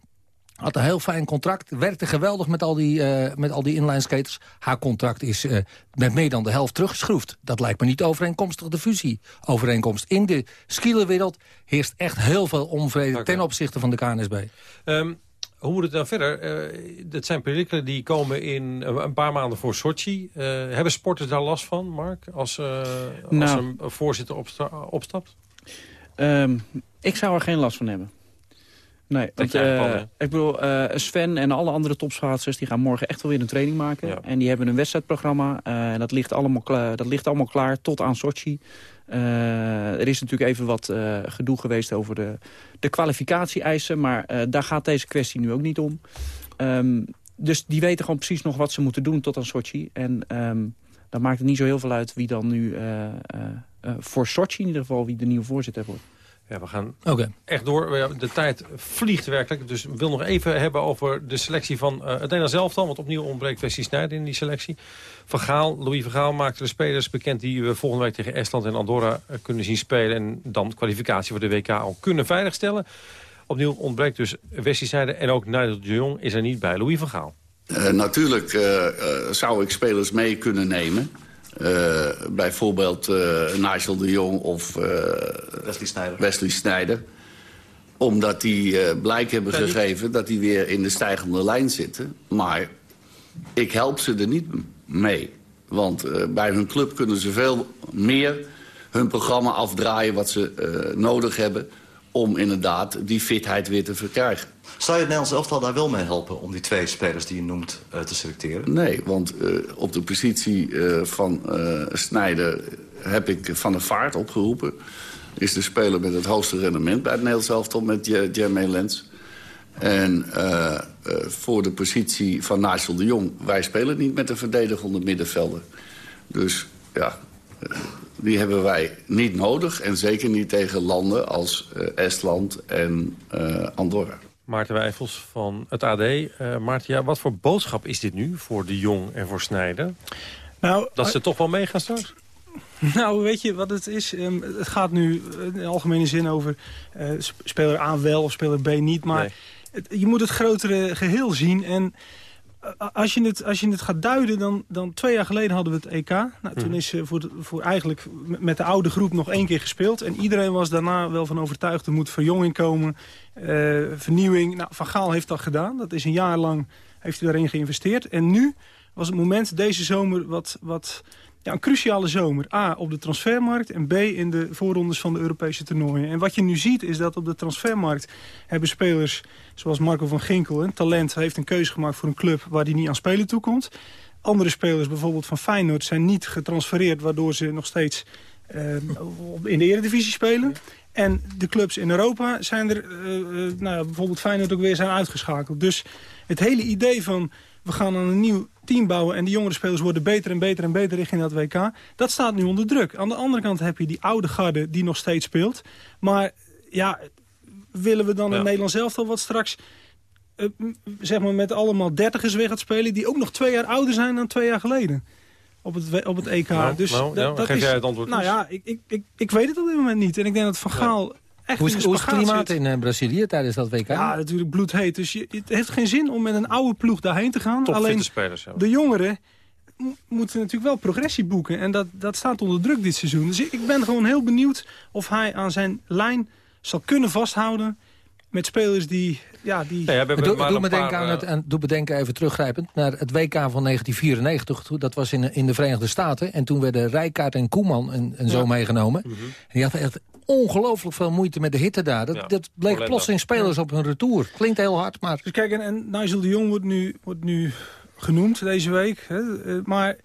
Had een heel fijn contract. Werkte geweldig met al die, eh, met al die inline skaters. Haar contract is met meer dan de helft teruggeschroefd. Dat lijkt me niet overeenkomstig de fusie-overeenkomst. In de skielerwereld heerst echt heel veel onvrede ten opzichte van de KNSB. Ehm, hoe moet het dan verder? Eh, dat zijn perikelen die komen in eh, een paar maanden voor Sochi. Eh, hebben sporters daar last van, Mark? Als, eh, als Nou. een voorzitter opsta- opstapt? Ehm, ik zou er geen last van hebben. Nee, want, eh, plan, ik bedoel, eh, Sven en alle andere topschaatsers... die gaan morgen echt wel weer een training maken. En die hebben een wedstrijdprogramma. eh, en dat ligt, allemaal klaar, dat ligt allemaal klaar tot aan Sochi. Eh, er is natuurlijk even wat eh, gedoe geweest over de, de kwalificatie-eisen... maar eh, daar gaat deze kwestie nu ook niet om. Ehm, dus die weten gewoon precies nog wat ze moeten doen tot aan Sochi. En ehm, dan maakt het niet zo heel veel uit wie dan nu... voor Sochi in ieder geval, wie de nieuwe voorzitter wordt. Ja, we gaan Oké. echt door. De tijd vliegt werkelijk. Dus ik wil nog even hebben over de selectie van uh, het Nederlands elftal. Want opnieuw ontbreekt Wesley Sneijder in die selectie. Van Gaal, Louis van Gaal maakte de spelers bekend... die we volgende week tegen Estland en Andorra uh, kunnen zien spelen. En dan kwalificatie voor de WK al kunnen veiligstellen. Opnieuw ontbreekt dus Wesley Sneijder. En ook Nigel de Jong is er niet bij. Louis van Gaal. Uh, natuurlijk uh, zou ik spelers mee kunnen nemen... Uh, bijvoorbeeld uh, Nigel de Jong of uh, Wesley Sneijder. Wesley. Omdat die blijk hebben gegeven dat die weer in de stijgende lijn zitten. Maar ik help ze er niet mee. Want bij hun club kunnen ze veel meer hun programma afdraaien... wat ze nodig hebben om inderdaad die fitheid weer te verkrijgen. Zou je het Nederlands elftal daar wel mee helpen om die twee spelers die je noemt uh, te selecteren? Nee, want uh, op de positie uh, van Snijder heb ik Van der Vaart opgeroepen. Is de speler met het hoogste rendement bij het Nederlands elftal met Jermaine Lens. En voor de positie van Nigel de Jong, wij spelen niet met een verdedigende middenvelder. Dus ja, die hebben wij niet nodig. En zeker niet tegen landen als uh, Estland en uh, Andorra. Maarten Wijfels van het AD. Uh, Maarten, ja, wat voor boodschap is dit nu voor de Jong en voor Snijder? Nou, dat ze toch wel meegaan straks? Nou, weet je wat het is? Um, het gaat nu in algemene zin over uh, speler A wel of speler B niet. Maar nee. het, je moet het grotere geheel zien. En als je het, als je het gaat duiden, dan, dan twee jaar geleden hadden we het EK. Nou, toen Mhm. is uh, voor, voor eigenlijk met de oude groep nog één keer gespeeld. En iedereen was daarna wel van overtuigd, er moet verjonging komen. Uh, vernieuwing. Nou, Van Gaal heeft dat gedaan. Dat is een jaar lang, heeft hij daarin geïnvesteerd. En nu was het moment, deze zomer, wat... wat ja, een cruciale zomer. A, op de transfermarkt en B, in de voorrondes van de Europese toernooien. En wat je nu ziet is dat op de transfermarkt hebben spelers... zoals Marco van Ginkel, een talent, heeft een keuze gemaakt voor een club... waar die niet aan spelen toekomt. Andere spelers, bijvoorbeeld van Feyenoord, zijn niet getransfereerd... waardoor ze nog steeds uh, in de eredivisie spelen. En de clubs in Europa zijn er, uh, uh, nou bijvoorbeeld Feyenoord ook weer zijn uitgeschakeld. Dus het hele idee van we gaan aan een nieuw team bouwen... en die jongere spelers worden beter en beter en beter richting dat WK... dat staat nu onder druk. Aan de andere kant heb je die oude garde die nog steeds speelt. Maar ja, willen we dan ja. in Nederland zelf al wat straks... Uh, zeg maar met allemaal dertigers weer gaat spelen... die ook nog twee jaar ouder zijn dan twee jaar geleden op het, op het EK. Nou, dus nou, dat, ja, dat geef is, jij het antwoord Nou ja, ik, ik, ik, ik weet het op dit moment niet. En ik denk dat Van Gaal... Echt hoe is, in hoe is het klimaat zit. in uh, Brazilië tijdens dat WK? Ja, natuurlijk bloedheet. Dus je, het heeft geen zin om met een oude ploeg daarheen te gaan. Top Alleen spelers, de jongeren moeten natuurlijk wel progressie boeken. En dat, dat staat onder druk dit seizoen. Dus ik ben gewoon heel benieuwd of hij aan zijn lijn zal kunnen vasthouden... met spelers die... Ja, die... Nee, ja, we doe, doe, me paar, denken aan het, aan, doe me denken even teruggrijpend naar het WK van 1994. Dat was in, in de Verenigde Staten. En toen werden Rijkaard en Koeman en, en zo ja. meegenomen. Mm -hmm. En die hadden echt ongelooflijk veel moeite met de hitte daar. Dat, ja, dat bleek Orlando. plotseling spelers op hun retour. Klinkt heel hard, maar... Dus kijk, en, en Nigel de Jong wordt nu, wordt nu genoemd deze week. Hè? Uh, maar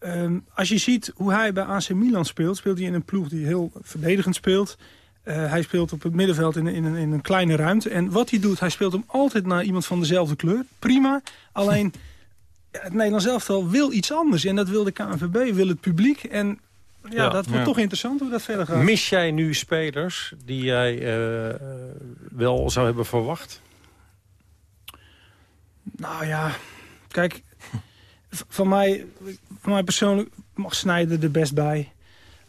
um, als je ziet hoe hij bij AC Milan speelt... speelt hij in een ploeg die heel verdedigend speelt... Uh, hij speelt op het middenveld in, in, in, een kleine ruimte. En wat hij doet, hij speelt hem altijd naar iemand van dezelfde kleur. Prima, alleen het Nederlands elftal wil iets anders. En dat wil de KNVB, wil het publiek. En ja, ja dat wordt ja. toch interessant hoe dat verder gaat. Mis jij nu spelers die jij uh, wel zou hebben verwacht? Nou ja, kijk, van mij, van mij persoonlijk mag Snijder er best bij.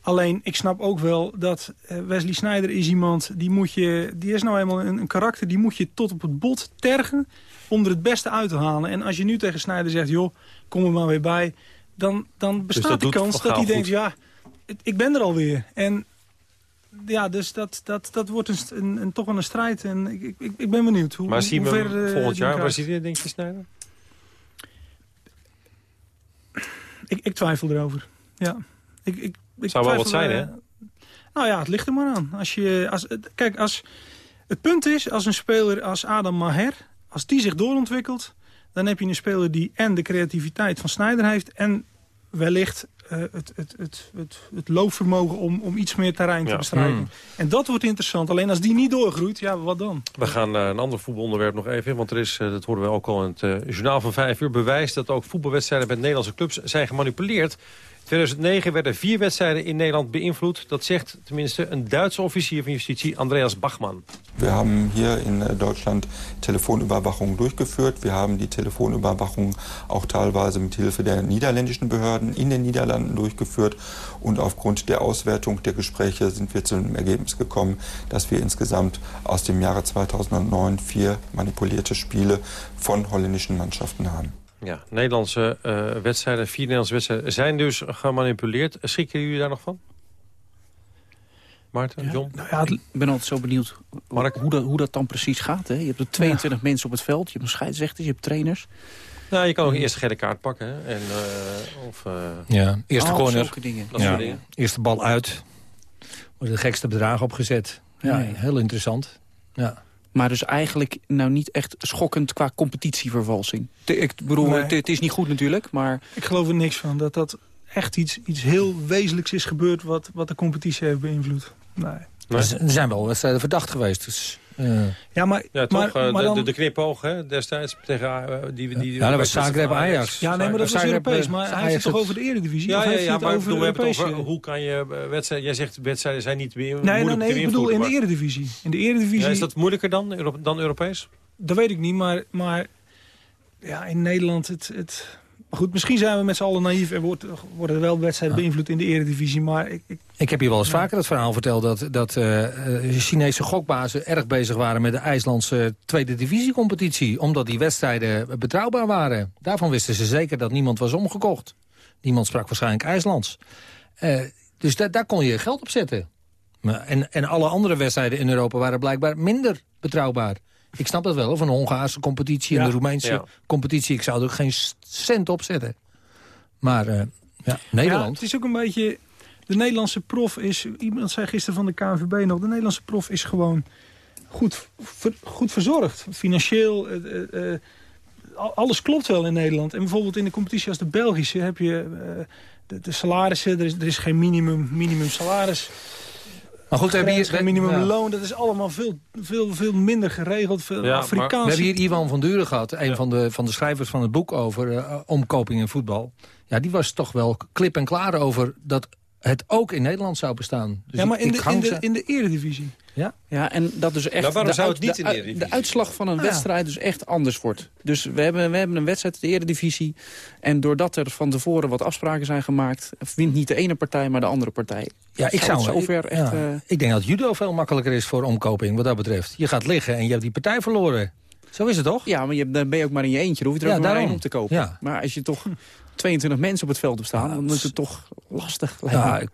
Alleen, ik snap ook wel dat uh, Wesley Sneijder is iemand... die, moet je, die is nou eenmaal een, een, karakter... die moet je tot op het bot tergen om er het beste uit te halen. En als je nu tegen Sneijder zegt... joh, kom er maar weer bij... dan, dan bestaat dus de kans dat hij denkt... ja, ik ben er alweer. En ja, dus dat, dat, dat wordt een, een, een, toch wel een strijd. En ik, ik, ik ben benieuwd. Hoe, maar hoe ver, uh, volgend jaar Brazilië, denk je, Sneijder? Ik, ik twijfel erover, ja. Ik, ik, ik zou wel wat zijn, hè? Nou ja, het ligt er maar aan. Als je, als, kijk, als, het punt is, als een speler als Adam Maher... als die zich doorontwikkelt... dan heb je een speler die en de creativiteit van Sneijder heeft... en wellicht het, het, het, het, het loopvermogen om, om iets meer terrein te bestrijden. Hmm. En dat wordt interessant. Alleen als die niet doorgroeit, ja, wat dan? We gaan een ander voetbalonderwerp nog even in. Want er is, eh, dat hoorden we ook al in het uh, journaal van vijf uur... bewijs dat ook voetbalwedstrijden met Nederlandse clubs zijn gemanipuleerd. In 2009 werden vier wedstrijden in Nederland beïnvloed. Dat zegt tenminste een Duitse officier van justitie, Andreas Bachmann. Wir haben hier in äh, Deutschland Telefonüberwachung durchgeführt. Wir haben die Telefonüberwachung auch teilweise mit Hilfe der niederländischen Behörden in den Niederlanden durchgeführt. Und aufgrund der Auswertung der Gespräche sind wir zu dem Ergebnis gekommen, dass wir insgesamt aus dem Jahre 2009 vier manipulierte Spiele von holländischen Mannschaften haben. Ja, Nederlandse uh, wedstrijden, vier Nederlandse wedstrijden zijn dus gemanipuleerd. Schrikken jullie daar nog van? Maarten, ja, John? Nou ja, ik ben altijd zo benieuwd Mark? Hoe, dat, hoe dat dan precies gaat. Hè? Je hebt er 22 ja. mensen op het veld, je hebt een scheidsrechters, je hebt trainers. Nou, je kan ook een eerste gele kaart pakken. Hè? En, uh, of, uh, ja, eerste oh, corner. Dingen. Dat ja. dingen. Eerste bal uit. Worden de gekste bedragen opgezet. Ja, nee. heel interessant. Ja. Maar dus eigenlijk nou niet echt schokkend qua competitievervalsing. Ik bedoel, nee. het, het, is niet goed natuurlijk, maar... Ik geloof er niks van. Dat dat echt iets, iets heel wezenlijks is gebeurd... wat, wat de competitie heeft beïnvloed. Nee. Er er zijn wel wedstrijden verdacht geweest. Dus, eh, Ja, maar, Ja, toch? maar, eh, maar de, dan- de, de knipoog hè, destijds tegen eh, die, die, Ja, dat was Zagreb Ajax. Ja, nee, maar dat was Europees. eh, Maar hij heeft het toch over de eredivisie? Ja, ja, ja, maar ik over bedoel, we hebben het over hoe kan je wedstrijden... Jij zegt wedstrijden zijn niet meer Nee, nee, moeilijk nee, ik bedoel in de eredivisie. In de eredivisie... Ja, is dat moeilijker dan, dan Europees? Dat weet ik niet, maar, maar ja, in Nederland... Het, het, maar goed, misschien zijn we met z'n allen naïef... en worden er wel wedstrijden beïnvloed in de eredivisie... maar ik, ik, Ik heb hier wel eens vaker het verhaal verteld... dat, dat eh, eh, Chinese gokbazen erg bezig waren met de IJslandse tweede divisiecompetitie. Omdat die wedstrijden betrouwbaar waren. Daarvan wisten ze zeker dat niemand was omgekocht. Niemand sprak waarschijnlijk IJslands. Eh, dus da daar kon je geld op zetten. En, en alle andere wedstrijden in Europa waren blijkbaar minder betrouwbaar. Ik snap dat wel, van de Hongaarse competitie en Ja, de Roemeense ja. competitie. Ik zou er geen cent op zetten. Maar eh, ja, Nederland... Ja, het is ook een beetje... De Nederlandse prof is... Iemand zei gisteren van de KNVB nog... De Nederlandse prof is gewoon goed, ver- goed verzorgd. Financieel... eh, eh, al- alles klopt wel in Nederland. En bijvoorbeeld in de competitie als de Belgische... heb je de, de salarissen... Er is, er is geen minimum, minimum salaris. Maar goed, we hebben hier- geen minimumloon. Dat is allemaal veel, veel, veel minder geregeld. Veel We Afrikaans. hebben hier Ivan van Duren gehad, een van, de, van de schrijvers van het boek over eh, omkoping in voetbal. Ja, die was toch wel klip en klaar over dat het ook in Nederland zou bestaan. Dus ja, maar in ik de, in de, in de eredivisie. Ja? Ja, en dat dus echt Maar waarom de, zou het niet de, in de de uitslag van een Ah, wedstrijd dus echt anders wordt. Dus we hebben, we hebben een wedstrijd in de eredivisie. En doordat er van tevoren wat afspraken zijn gemaakt... wint niet de ene partij, maar de andere partij. Ja, ik zou zover ik, echt... ja. eh, ik denk dat judo veel makkelijker is voor omkoping, wat dat betreft. Je gaat liggen en je hebt die partij verloren. Zo is het toch? Ja, maar je, dan ben je ook maar in je eentje. Dan hoef je er Ja, ook maar één om te kopen. Ja. Maar als je toch 22 mensen op het veld hebt staan... dan is het toch lastig. Ja, ik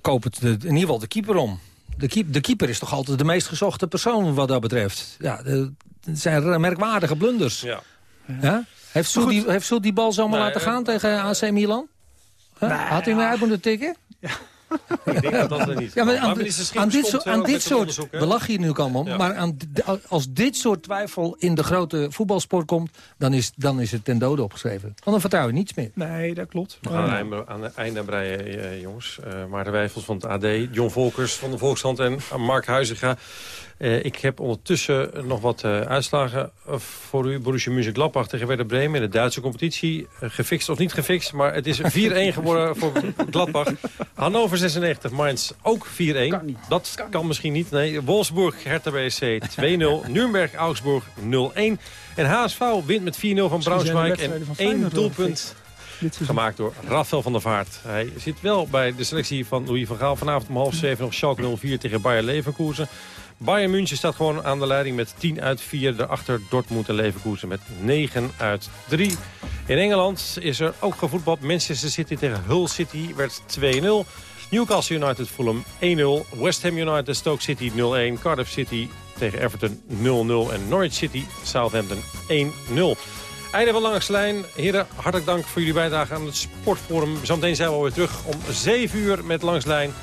koop het de, in ieder geval de keeper om. De, keep, de keeper is toch altijd de meest gezochte persoon wat dat betreft. Ja, het zijn merkwaardige blunders. Ja. Ja? Heeft Soet die, heeft Soet die bal zomaar Nee, laten gaan tegen AC Milan? Huh? Had hij hem uit moeten tikken? Ik denk dat dat er niet Ja, maar aan, dit, soort, aan dit soort, we lachen hier nu ook allemaal, Ja. maar aan, als dit soort twijfel in de grote voetbalsport komt, dan is, dan is het ten dode opgeschreven. Want dan vertrouw je niets meer. Nee, dat klopt. We gaan aan het einde- aan het einde breien, eh, jongens. Eh Maarten Wijfels van het AD, John Volkers van de Volkshand en Mark Huizinga. Eh, ik heb ondertussen nog wat eh, uitslagen voor u. Borussia Mönchengladbach tegen Werder Bremen in de Duitse competitie. Gefixt of niet gefixt, maar het is 4-1 geworden voor Gladbach. Hannover 96, Mainz ook 4-1. Dat kan misschien niet. Nee, Wolfsburg, Hertha BSC 2-0. Nürnberg, Augsburg 0-1. En HSV wint met 4-0 van Braunschweig. En één doelpunt gemaakt door Rafael van der Vaart. Hij zit wel bij de selectie van Louis van Gaal. Vanavond om half zeven nog Schalke 04 tegen Bayer Leverkusen. Bayern München staat gewoon aan de leiding met 10 uit 4. Daarachter Dortmund en Leverkusen met 9 uit 3. In Engeland is er ook gevoetbald. Manchester City tegen Hull City werd 2-0. Newcastle United Fulham 1-0. West Ham United Stoke City 0-1. Cardiff City tegen Everton 0-0. En Norwich City Southampton 1-0. Einde van Langs de Lijn. Heren, hartelijk dank voor jullie bijdrage aan het Sportforum. Zometeen zijn we alweer terug om 7 uur met Langs de Lijn.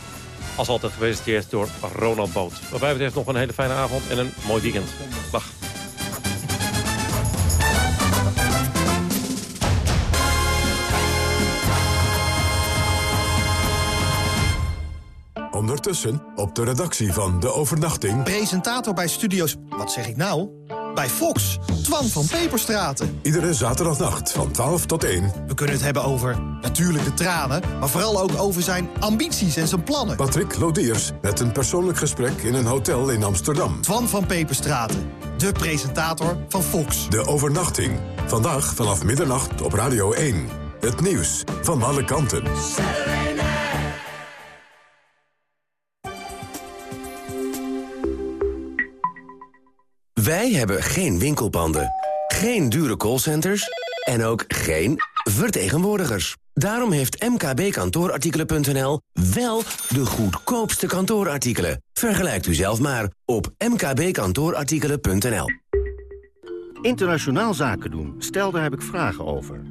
Als altijd gepresenteerd door Ronald Boot. Wat mij betreft nog een hele fijne avond en een mooi weekend. Dag. Ondertussen op de redactie van De Overnachting... Presentator bij Studio's... Wat zeg ik nou? Bij Fox. Twan van Peperstraten. Iedere zaterdagnacht van 12 tot 1. We kunnen het hebben over natuurlijk de tranen... maar vooral ook over zijn ambities en zijn plannen. Patrick Lodiers met een persoonlijk gesprek in een hotel in Amsterdam. Twan van Peperstraten. De presentator van Fox. De Overnachting. Vandaag vanaf middernacht op Radio 1. Het nieuws van alle kanten. Wij hebben geen winkelpanden, geen dure callcenters en ook geen vertegenwoordigers. Daarom heeft mkbkantoorartikelen.nl wel de goedkoopste kantoorartikelen. Vergelijkt u zelf maar op mkbkantoorartikelen.nl. Internationaal zaken doen. Stel, daar heb ik vragen over.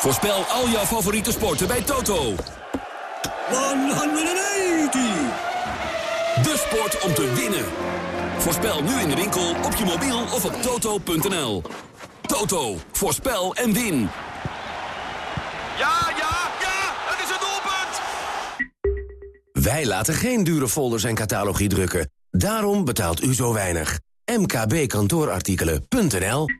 Voorspel al jouw favoriete sporten bij Toto. 180! De sport om te winnen. Voorspel nu in de winkel, op je mobiel of op toto.nl. Toto, voorspel en win. Ja, ja, ja, het is een doelpunt! Wij laten geen dure folders en catalogie drukken. Daarom betaalt u zo weinig. mkbkantoorartikelen.nl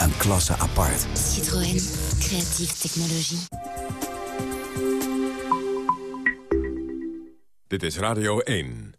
een klasse apart. Citroën, creatieve technologie. Dit is Radio 1.